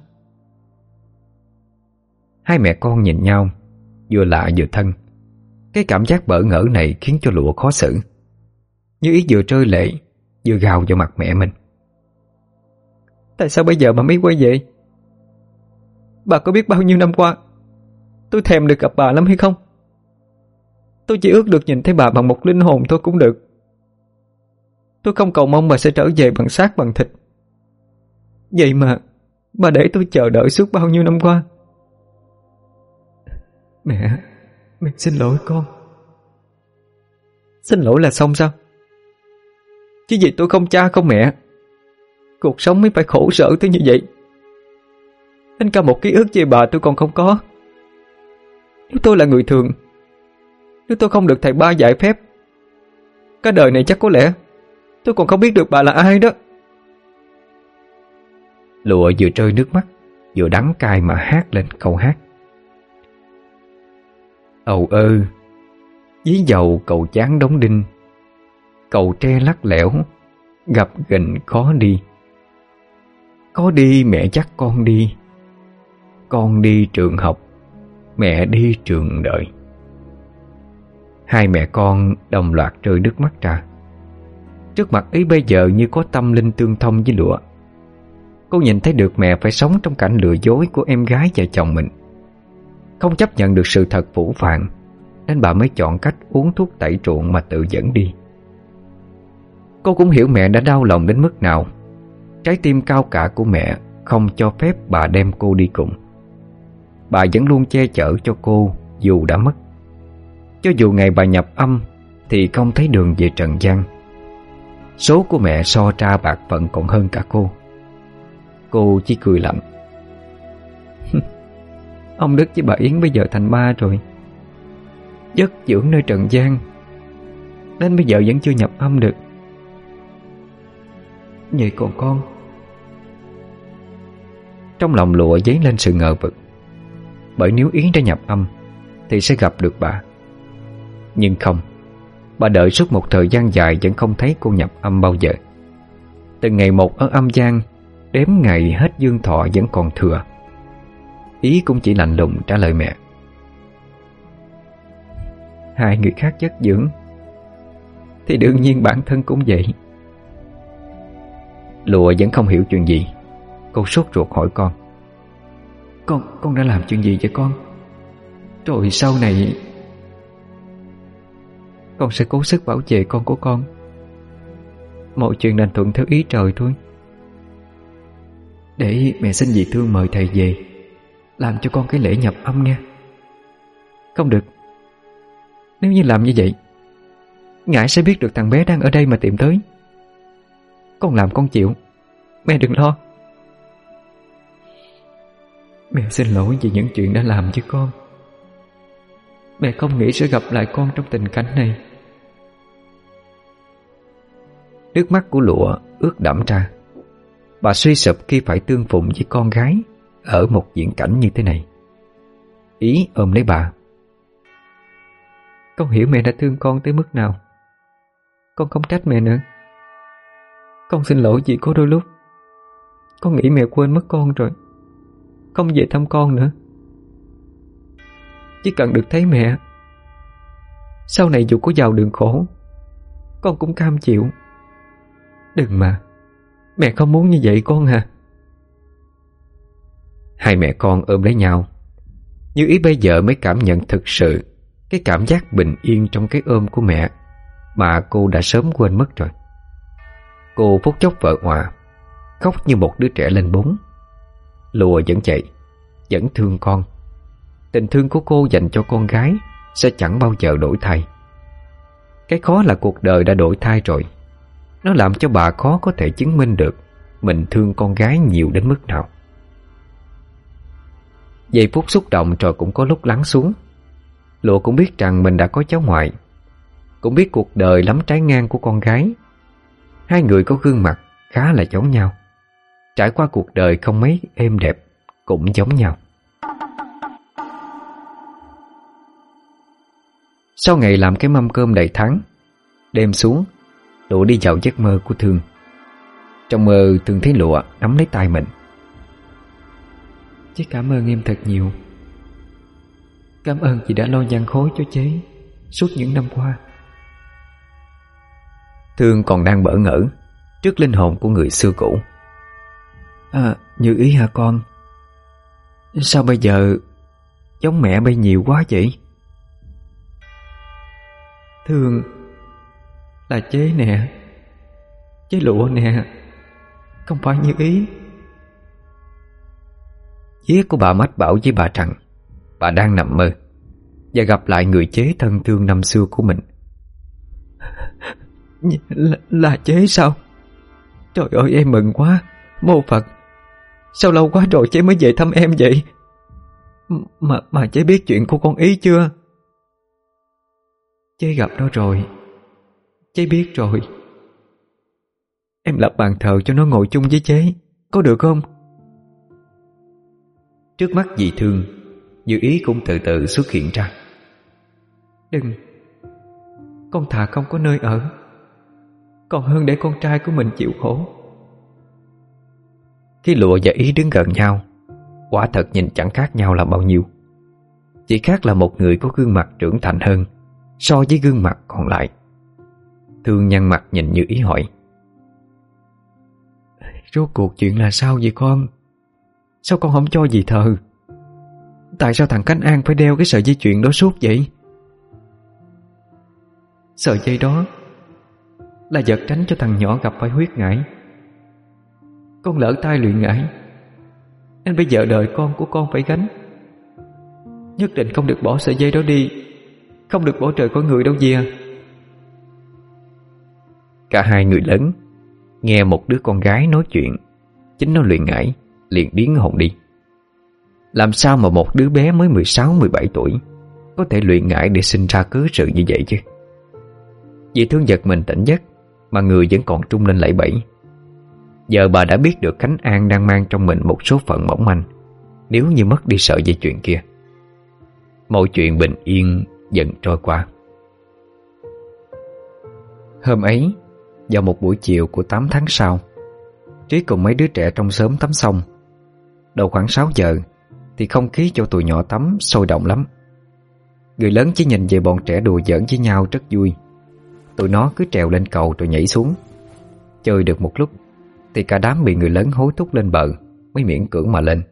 Hai mẹ con nhìn nhau, Vừa lạ vừa thân. Cái cảm giác bỡ ngỡ này khiến cho lụa khó xử. Như ý vừa trơi lệ, Vừa gào vào mặt mẹ mình. Tại sao bây giờ bà mới quay về? Bà có biết bao nhiêu năm qua, Tôi thèm được gặp bà lắm hay không? Tôi chỉ ước được nhìn thấy bà bằng một linh hồn thôi cũng được. Tôi không cầu mong bà sẽ trở về bằng xác bằng thịt. Vậy mà Bà để tôi chờ đợi suốt bao nhiêu năm qua Mẹ Mẹ xin lỗi con. Xin lỗi là xong sao? Chứ gì tôi không cha không mẹ. Cuộc sống mới phải khổ sở tới như vậy. Đến cả một ký ức về bà tôi còn không có. Nếu tôi là người thường Nếu tôi không được thầy ba giải phép Cả đời này chắc có lẽ Tôi còn không biết được bà là ai đó. Lụa vừa rơi nước mắt Vừa đắng cay mà hát lên câu hát Ầu ơ Dí dầu cầu chán đóng đinh. Cầu tre lắc lẻo Gặp gành khó đi. Có đi mẹ chắc con đi. Con đi trường học, Mẹ đi trường đợi Hai mẹ con đồng loạt rơi nước mắt ra. Trước mặt ấy bây giờ như có tâm linh tương thông với lụa. Cô nhìn thấy được mẹ phải sống trong cảnh lừa dối của em gái và chồng mình. Không chấp nhận được sự thật phủ phàng, Nên bà mới chọn cách uống thuốc tẩy truộng mà tự dẫn đi. Cô cũng hiểu mẹ đã đau lòng đến mức nào. Trái tim cao cả của mẹ không cho phép bà đem cô đi cùng. Bà vẫn luôn che chở cho cô dù đã mất. Cho dù ngày bà nhập âm Thì không thấy đường về trần gian. Số của mẹ so ra bạc phận còn hơn cả cô. Cô chỉ cười lạnh. Ông Đức với bà Yến bây giờ thành ba rồi. Giấc dưỡng nơi trần gian, Đến bây giờ vẫn chưa nhập âm được. Vậy còn con? Trong lòng lụa dấy lên sự ngờ vực, Bởi nếu Yến đã nhập âm, Thì sẽ gặp được bà. Nhưng không, Bà đợi suốt một thời gian dài Vẫn không thấy cô nhập âm bao giờ. Từ ngày một ở âm gian Đếm ngày hết dương thọ vẫn còn thừa. Ý cũng chỉ lạnh lùng trả lời mẹ. Hai người khác chất dưỡng. Thì đương nhiên bản thân cũng vậy. Lụa vẫn không hiểu chuyện gì. Cô sốt ruột hỏi con. Con, con đã làm chuyện gì vậy con? Rồi sau này Con sẽ cố sức bảo vệ con của con. Mọi chuyện đành thuận theo ý trời thôi. Để mẹ xin dì thương mời thầy về. Làm cho con cái lễ nhập âm nghe. Không được. Nếu như làm như vậy Ngài sẽ biết được thằng bé đang ở đây mà tìm tới. Con làm con chịu. Mẹ đừng lo. Mẹ xin lỗi vì những chuyện đã làm với con. Mẹ không nghĩ sẽ gặp lại con trong tình cảnh này. Nước mắt của lụa ướt đẫm ra. Bà suy sụp khi phải tương phụng với con gái. Ở một diễn cảnh như thế này. Ý ôm lấy bà. Con hiểu mẹ đã thương con tới mức nào. Con không trách mẹ nữa. Con xin lỗi chị có đôi lúc. Con nghĩ mẹ quên mất con rồi. Không về thăm con nữa. Chỉ cần được thấy mẹ, Sau này dù có vào đường khổ, Con cũng cam chịu. Đừng mà. Mẹ không muốn như vậy con hả Hai mẹ con ôm lấy nhau. Như ý bây giờ mới cảm nhận thực sự Cái cảm giác bình yên trong cái ôm của mẹ Mà cô đã sớm quên mất rồi. Cô phút chốc vợ hòa Khóc như một đứa trẻ lên bốn Lùa vẫn chạy, Vẫn thương con. Tình thương của cô dành cho con gái Sẽ chẳng bao giờ đổi thay. Cái khó là cuộc đời đã đổi thay rồi. Nó làm cho bà khó có thể chứng minh được Mình thương con gái nhiều đến mức nào. Giây phút xúc động rồi cũng có lúc lắng xuống. Lụa cũng biết rằng mình đã có cháu ngoại. Cũng biết cuộc đời lắm trái ngang của con gái. Hai người có gương mặt khá là giống nhau. Trải qua cuộc đời không mấy êm đẹp Cũng giống nhau. Sau ngày làm cái mâm cơm đầy tháng Đêm xuống Lụa đi vào giấc mơ của Thương. Trong mơ, Thương thấy Lụa nắm lấy tay mình. Chế cảm ơn em thật nhiều. Cảm ơn chị đã lo gian khối cho chế Suốt những năm qua. Thương còn đang bỡ ngỡ Trước linh hồn của người xưa cũ. À như ý hả con? Sao bây giờ Giống mẹ bay nhiều quá vậy? Thương Là chế nè. Chế lụa nè. Không phải như ý Vía của bà mách bảo với bà rằng Bà đang nằm mơ Và gặp lại người chế thân thương năm xưa của mình. Là, là chế sao? Trời ơi em mừng quá Mô Phật. Sao lâu quá rồi chế mới về thăm em vậy? Mà mà chế biết chuyện của con ý chưa? Chế gặp nó rồi Chế biết rồi. Em lập bàn thờ cho nó ngồi chung với chế Có được không? Trước mắt dì thương Như ý cũng từ từ xuất hiện ra. Đừng Con thà không có nơi ở Còn hơn để con trai của mình chịu khổ. Khi lụa và ý đứng gần nhau Quả thật nhìn chẳng khác nhau là bao nhiêu. Chỉ khác là một người có gương mặt trưởng thành hơn So với gương mặt còn lại. Thương nhăn mặt nhìn như ý hỏi. Rốt cuộc chuyện là sao vậy con Sao con không cho gì thờ? Tại sao thằng Khánh An phải đeo cái sợi dây chuyền đó suốt vậy? Sợi dây đó Là vật tránh cho thằng nhỏ gặp phải huyết ngải. Con lỡ tai luyện ngải, Nên bây giờ đời con của con phải gánh. Nhất định không được bỏ sợi dây đó đi, Không được bỏ trời con người đâu gì à Cả hai người lớn Nghe một đứa con gái nói chuyện, Chính nó luyện ngải. Liền biến hồn đi. Làm sao mà một đứa bé mới 16-17 tuổi Có thể luyện ngải để sinh ra cớ sự như vậy chứ? Vì thương giật mình tỉnh giấc Mà người vẫn còn trung lên lẫy bẫy. Giờ bà đã biết được Khánh An đang mang trong mình một số phận mỏng manh, Nếu như mất đi sợi dây chuyện kia. Mọi chuyện bình yên dần trôi qua. Hôm ấy, vào một buổi chiều của 8 tháng sau, Trí cùng mấy đứa trẻ trong sớm tắm xong Đầu khoảng 6 giờ, Thì không khí cho tụi nhỏ tắm sôi động lắm. Người lớn chỉ nhìn về bọn trẻ đùa giỡn với nhau rất vui. Tụi nó cứ trèo lên cầu rồi nhảy xuống. Chơi được một lúc, Thì cả đám bị người lớn hối thúc lên bờ, Mới miễn cưỡng mà lên.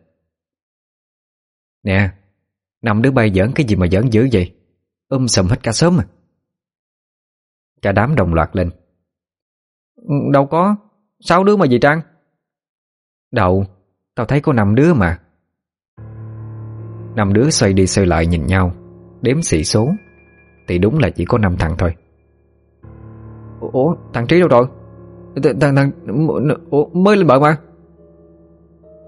Nè, Năm đứa bay giỡn cái gì mà giỡn dữ vậy? Um sầm hết cả sớm à. Cả đám đồng loạt lên. Đâu có, Sáu đứa mà gì Trang? Đậu. Tao thấy có năm đứa mà. Năm đứa xoay đi xoay lại nhìn nhau Đếm xị số. Thì đúng là chỉ có năm thằng thôi. Ủa thằng Trí đâu rồi? Thằng thằng Ủa, mới lên bờ mà.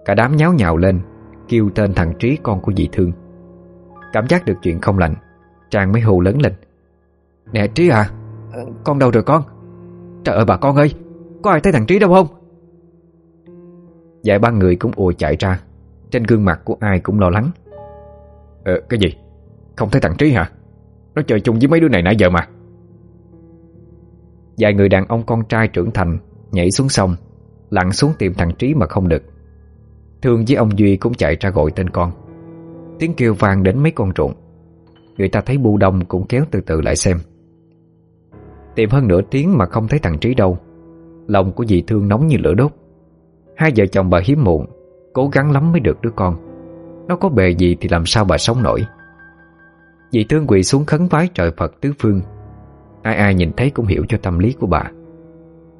Cả đám nháo nhào lên Kêu tên thằng Trí con của dì Thương. Cảm giác được chuyện không lành Trang mới hù lớn lên. Nè Trí à Con đâu rồi con? Trời ơi bà con ơi Có ai thấy thằng Trí đâu không? Vài ba người cũng ùa chạy ra. Trên gương mặt của ai cũng lo lắng. Ờ cái gì? Không thấy thằng Trí hả? Nó chơi chung với mấy đứa này nãy giờ mà. Vài người đàn ông con trai trưởng thành Nhảy xuống sông, Lặn xuống tìm thằng Trí mà không được. Thương với ông Duy cũng chạy ra gọi tên con. Tiếng kêu vang đến mấy con ruộng. Người ta thấy bu đông cũng kéo từ từ lại xem. Tìm hơn nửa tiếng mà không thấy thằng Trí đâu. Lòng của dì Thương nóng như lửa đốt. Hai vợ chồng bà hiếm muộn, Cố gắng lắm mới được đứa con. Nó có bề gì thì làm sao bà sống nổi? Dì Thương quỳ xuống khấn vái trời Phật tứ phương. Ai ai nhìn thấy cũng hiểu cho tâm lý của bà.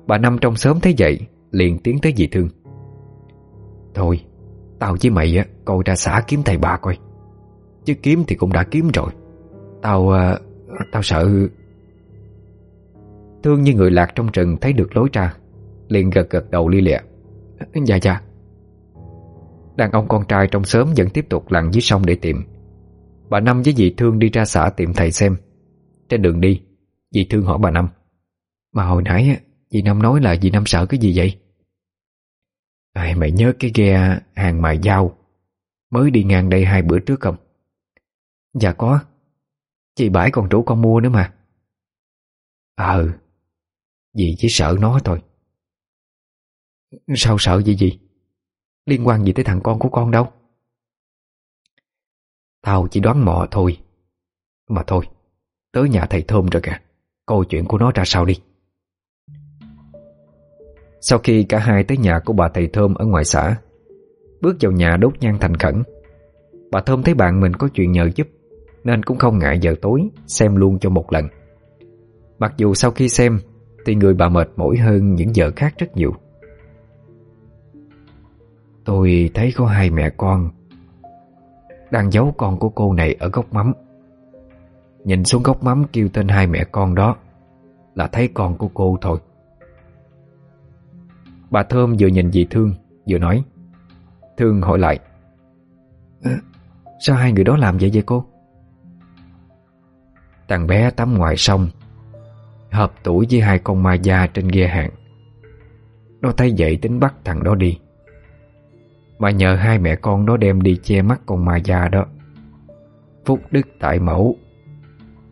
Bà Năm trong sớm thấy vậy, Liền tiến tới dì Thương. Thôi, Tao với mày á, Coi ra xã kiếm thầy bà coi. Chứ kiếm thì cũng đã kiếm rồi. Tao à, Tao sợ. Thương như người lạc trong rừng thấy được lối ra, Liền gật gật đầu li lịa. Dạ dạ. Đàn ông con trai trong xóm vẫn tiếp tục lặn dưới sông để tìm. Bà Năm với dì Thương đi ra xã tìm thầy xem. Trên đường đi Dì Thương hỏi bà Năm Mà hồi nãy dì Năm nói là dì Năm sợ cái gì vậy? À, Mày nhớ cái ghe hàng mài dao Mới đi ngang đây hai bữa trước không? Dạ có. Chị bãi còn rủ con mua nữa mà. Ờ Dì chỉ sợ nó thôi. Sao sợ gì gì? Liên quan gì tới thằng con của con đâu? Tao chỉ đoán mò thôi. Mà thôi, Tới nhà thầy Thơm rồi kìa. Câu chuyện của nó ra sao đi. Sau khi cả hai tới nhà của bà thầy Thơm ở ngoài xã, Bước vào nhà đốt nhang thành khẩn. Bà Thơm thấy bạn mình có chuyện nhờ giúp, Nên cũng không ngại giờ tối Xem luôn cho một lần. Mặc dù sau khi xem, Thì người bà mệt mỏi hơn những giờ khác rất nhiều. Tôi thấy có hai mẹ con Đang giấu con của cô này ở góc mắm. Nhìn xuống góc mắm kêu tên hai mẹ con đó Là thấy con của cô thôi. Bà Thơm vừa nhìn dì Thương, Vừa nói, Thương hỏi lại Sao hai người đó làm vậy vậy cô? Thằng bé tắm ngoài sông, Hợp tuổi với hai con ma da trên ghe hàng. Nó thấy vậy tính bắt thằng đó đi. Mà nhờ hai mẹ con nó đem đi che mắt con ma già đó. Phúc đức tại mẫu.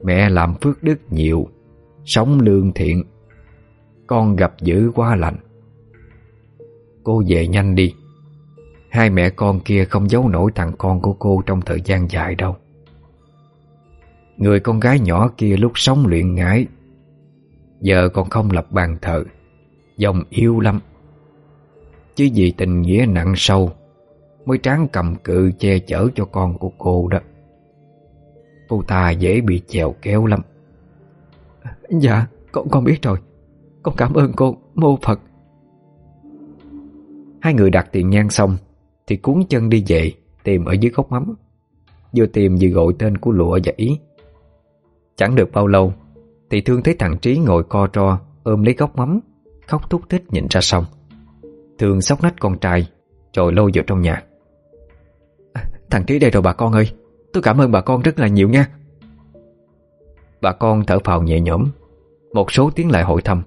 Mẹ làm phước đức nhiều, Sống lương thiện. Con gặp dữ quá lành. Cô về nhanh đi. Hai mẹ con kia không giấu nổi thằng con của cô trong thời gian dài đâu. Người con gái nhỏ kia lúc sống luyện ngải, Giờ còn không lập bàn thờ, Dòng yêu lắm. Chứ vì tình nghĩa nặng sâu Mới tráng cầm cự che chở cho con của cô đó. Cô ta dễ bị chèo kéo lắm. Dạ con, con biết rồi. Con cảm ơn cô mô Phật. Hai người đặt tiền nhang xong Thì cuốn chân đi về Tìm ở dưới gốc mắm. Vừa tìm vừa gọi tên của lụa và ý. Chẳng được bao lâu Thì Thương thấy thằng Trí ngồi co ro Ôm lấy gốc mắm Khóc thúc thích nhìn ra sông. Thương sóc nách con trai Rồi lôi vào trong nhà Thằng Trí đây rồi bà con ơi. Tôi cảm ơn bà con rất là nhiều nha. Bà con thở phào nhẹ nhõm. Một số tiếng lại hội thăm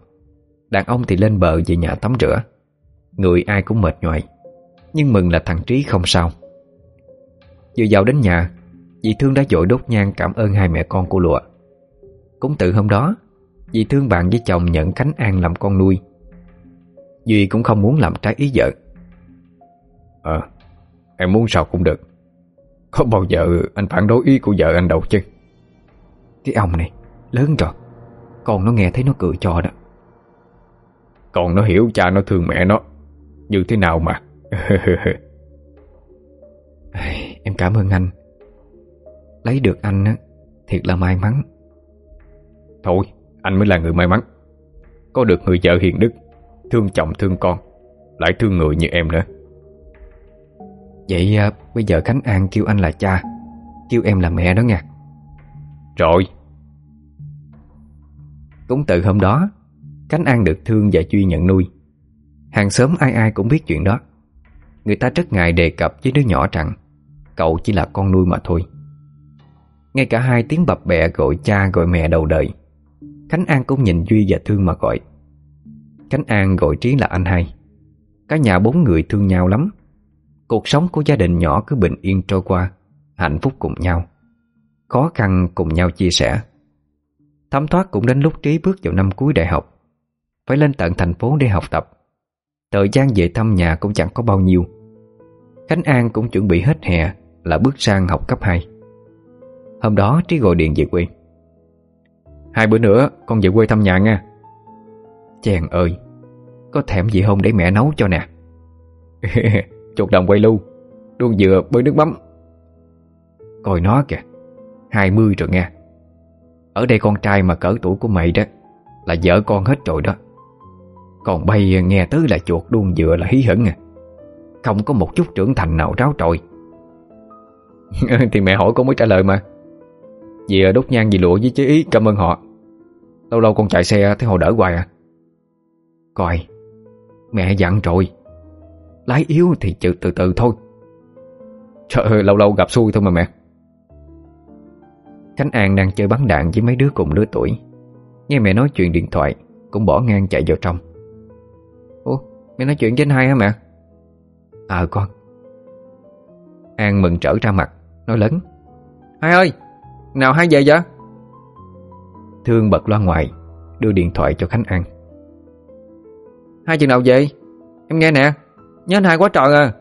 Đàn ông thì lên bờ về nhà tắm rửa. Người ai cũng mệt nhoài. Nhưng mừng là thằng Trí không sao. Vừa vào đến nhà, Dì Thương đã dội đốt nhang cảm ơn hai mẹ con của lụa. Cũng từ hôm đó, Dì Thương bạn với chồng nhận Khánh An làm con nuôi. Duy cũng không muốn làm trái ý vợ. Ờ Em muốn sao cũng được. Có bao giờ anh phản đối ý của vợ anh đâu chứ? Cái ông này Lớn rồi. Còn nó nghe thấy nó cười cho đó. Còn nó hiểu cha nó thương mẹ nó. Như thế nào mà? Em cảm ơn anh. Lấy được anh á Thiệt là may mắn. Thôi anh mới là người may mắn. Có được người vợ hiền đức Thương chồng thương con Lại thương người như em nữa Vậy à, bây giờ Khánh An kêu anh là cha Kêu em là mẹ đó nha. Rồi. Cũng từ hôm đó Khánh An được thương và Duy nhận nuôi. Hàng xóm ai ai cũng biết chuyện đó. Người ta rất ngại đề cập với đứa nhỏ rằng Cậu chỉ là con nuôi mà thôi. Ngay cả hai tiếng bập bẹ gọi cha gọi mẹ đầu đời Khánh An cũng nhìn Duy và Thương mà gọi. Khánh An gọi Trí là anh hai. Cả nhà bốn người thương nhau lắm Cuộc sống của gia đình nhỏ cứ bình yên trôi qua, Hạnh phúc cùng nhau, Khó khăn cùng nhau chia sẻ. Thấm thoát cũng đến lúc Trí bước vào năm cuối đại học. Phải lên tận thành phố để học tập. Thời gian về thăm nhà cũng chẳng có bao nhiêu. Khánh An cũng chuẩn bị hết hè Là bước sang học cấp 2 Hôm đó Trí gọi điện về quê. Hai bữa nữa, con về quê thăm nhà nha. Chàng ơi, Có thèm gì không để mẹ nấu cho nè? Chuột đồng quay lưu Đuông dừa bơi nước mắm. Coi nó kìa hai mươi rồi nghe, Ở đây con trai mà cỡ tuổi của mày đó Là vợ con hết rồi đó. Còn bay nghe tới là chuột đuông dừa là hí hửng à. Không có một chút trưởng thành nào ráo trội Thì mẹ hỏi con mới trả lời mà. Vì ờ, đốt nhang gì lụa với chế ý cảm ơn họ. Lâu lâu con chạy xe thấy họ đỡ hoài à. Coi Mẹ dặn rồi. Lái yếu thì chịu từ từ thôi. Trời ơi, lâu lâu gặp xui thôi mà mẹ. Khánh An đang chơi bắn đạn với mấy đứa cùng lứa tuổi. Nghe mẹ nói chuyện điện thoại, Cũng bỏ ngang chạy vào trong. Ủa, mẹ nói chuyện với anh hai hả mẹ? Ờ con An mừng trở ra mặt, Nói lớn. Hai ơi, nào hai về vậy? Thương bật loa ngoài, Đưa điện thoại cho Khánh An. Hai chừng nào về? Em nghe nè. Nhớ anh hai quá trời à.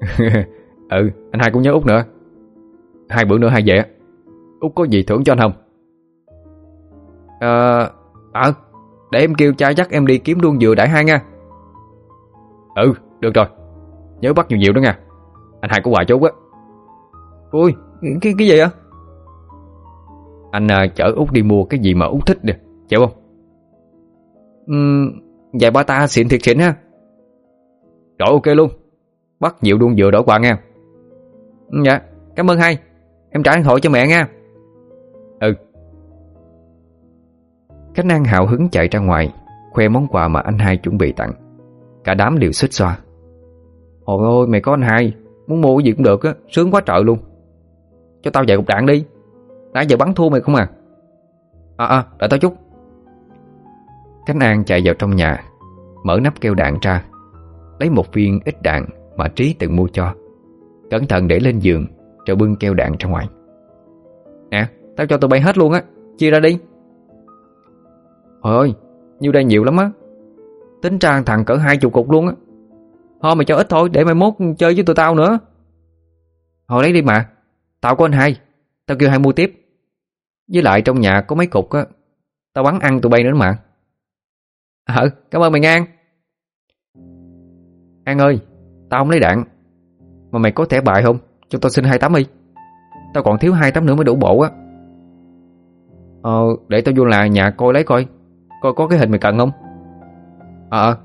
Ừ anh hai cũng nhớ út nữa. Hai bữa nữa hai về Út có gì thưởng cho anh không? Ờ à, Để em kêu cha dắt em đi kiếm đuông dừa đại hai nha. Ừ được rồi. Nhớ bắt nhiều nhiều đó nha. Anh hai có quà cho Út á. Ui cái, cái gì vậy? Anh à, chở Út đi mua cái gì mà Út thích nè. Chịu không? Uhm, Vậy ba ta xịn thiệt xịn ha rồi ok luôn. Bắt nhiều đuông dừa đổi quà nha Dạ cảm ơn hai. Em trả điện thoại cho mẹ nha. Ừ. Khánh An hào hứng chạy ra ngoài, Khoe món quà mà anh hai chuẩn bị tặng. Cả đám đều xích xoa. Ôi ôi, mày có anh hai. Muốn mua cái gì cũng được á, Sướng quá trời luôn. Cho tao dạy cục đạn đi. Nãy giờ bắn thua mày không à? À à đợi tao chút. Khánh An chạy vào trong nhà, Mở nắp keo đạn ra Lấy một viên ít đạn mà Trí từng mua cho. Cẩn thận để lên giường Rồi bưng keo đạn ra ngoài. Nè, tao cho tụi bay hết luôn á Chia ra đi. Trời ơi, nhiêu đây nhiều lắm á. Tính ra thằng cỡ hai chục cục luôn á. Thôi mày cho ít thôi Để mày mốt chơi với tụi tao nữa. Thôi lấy đi mà Tao có anh hai Tao kêu hai mua tiếp. Với lại trong nhà có mấy cục á Tao bắn ăn tụi bay nữa mà. Ờ cảm ơn mày Ngang. An ơi Tao không lấy đạn. Mà mày có thẻ bài không? Cho tao xin hai tấm đi. Tao còn thiếu hai tấm nữa mới đủ bộ á. Ờ để tao vô là nhà coi lấy coi. Coi có cái hình mày cần không? Ờ à,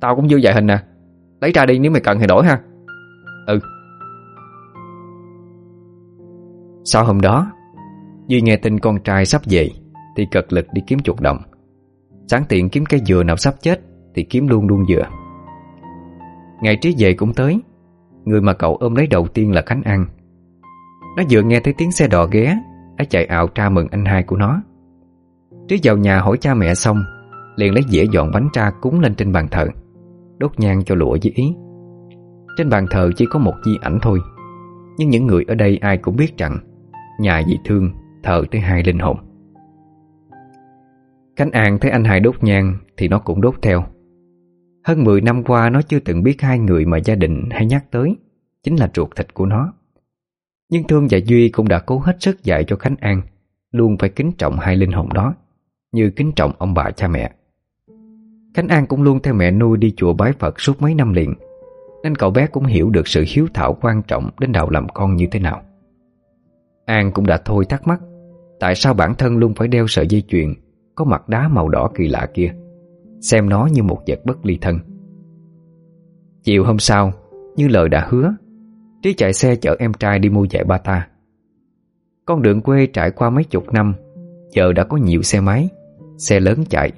Tao cũng dư vài hình nè. Lấy ra đi nếu mày cần thì đổi ha. Ừ. Sau hôm đó Duy nghe tin con trai sắp về Thì cật lực đi kiếm chuột đồng. Sáng tiện kiếm cây dừa nào sắp chết Thì kiếm luôn luôn dừa. Ngày trí về cũng tới. Người mà cậu ôm lấy đầu tiên là Khánh An. Nó vừa nghe thấy tiếng xe đò ghé, Nó chạy ảo tra mừng anh hai của nó. Trí vào nhà hỏi cha mẹ xong, Liền lấy dĩa dọn bánh tra cúng lên trên bàn thờ, Đốt nhang cho lụa với ý. Trên bàn thờ chỉ có một di ảnh thôi, Nhưng những người ở đây ai cũng biết rằng, Nhà dị thương thờ tới hai linh hồn. Khánh An thấy anh hai đốt nhang Thì nó cũng đốt theo. Hơn 10 năm qua nó chưa từng biết hai người mà gia đình hay nhắc tới, Chính là ruột thịt của nó. Nhưng Thương và Duy cũng đã cố hết sức dạy cho Khánh An, Luôn phải kính trọng hai linh hồn đó, Như kính trọng ông bà cha mẹ. Khánh An cũng luôn theo mẹ nuôi đi chùa bái Phật suốt mấy năm liền, Nên cậu bé cũng hiểu được sự hiếu thảo quan trọng đến đầu làm con như thế nào. An cũng đã thôi thắc mắc, Tại sao bản thân luôn phải đeo sợi dây chuyền Có mặt đá màu đỏ kỳ lạ kia? Xem nó như một vật bất ly thân. Chiều hôm sau, Như lời đã hứa, Trí chạy xe chở em trai đi mua dạy ba ta. Con đường quê trải qua mấy chục năm, Giờ đã có nhiều xe máy, Xe lớn chạy.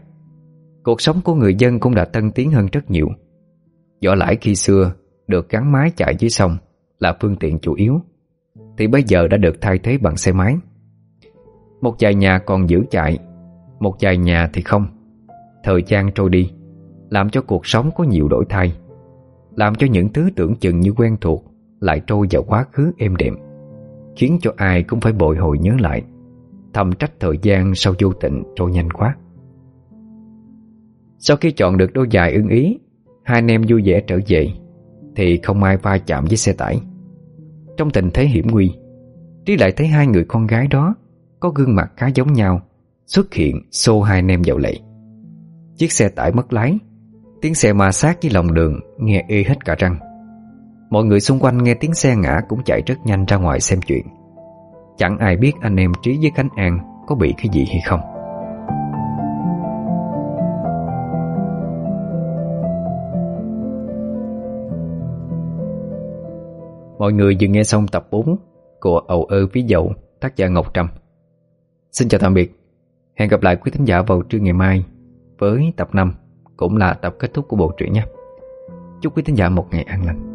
Cuộc sống của người dân cũng đã tân tiến hơn rất nhiều. Võ lãi khi xưa Được gắn máy chạy dưới sông Là phương tiện chủ yếu, Thì bây giờ đã được thay thế bằng xe máy. Một vài nhà còn giữ chạy, Một vài nhà thì không. Thời gian trôi đi, Làm cho cuộc sống có nhiều đổi thay, Làm cho những thứ tưởng chừng như quen thuộc Lại trôi vào quá khứ êm đềm, Khiến cho ai cũng phải bồi hồi nhớ lại, Thầm trách thời gian sau vô tình trôi nhanh quá. Sau khi chọn được đôi giày ưng ý, Hai anh em vui vẻ trở về, Thì không ai va chạm với xe tải. Trong tình thế hiểm nguy, Trí lại thấy hai người con gái đó Có gương mặt khá giống nhau, Xuất hiện xô hai anh em vào lệ Chiếc xe tải mất lái. Tiếng xe ma sát với lòng đường Nghe ê hết cả răng. Mọi người xung quanh nghe tiếng xe ngã Cũng chạy rất nhanh ra ngoài xem chuyện. Chẳng ai biết anh em Trí với Khánh An Có bị cái gì hay không. Mọi người vừa nghe xong tập 4 của Âu ơ ví dậu, tác giả Ngọc Trâm. Xin chào tạm biệt. Hẹn gặp lại quý thính giả vào trưa ngày mai với tập 5 cũng là tập kết thúc của bộ truyện nhé. Chúc quý thính giả một ngày an lành.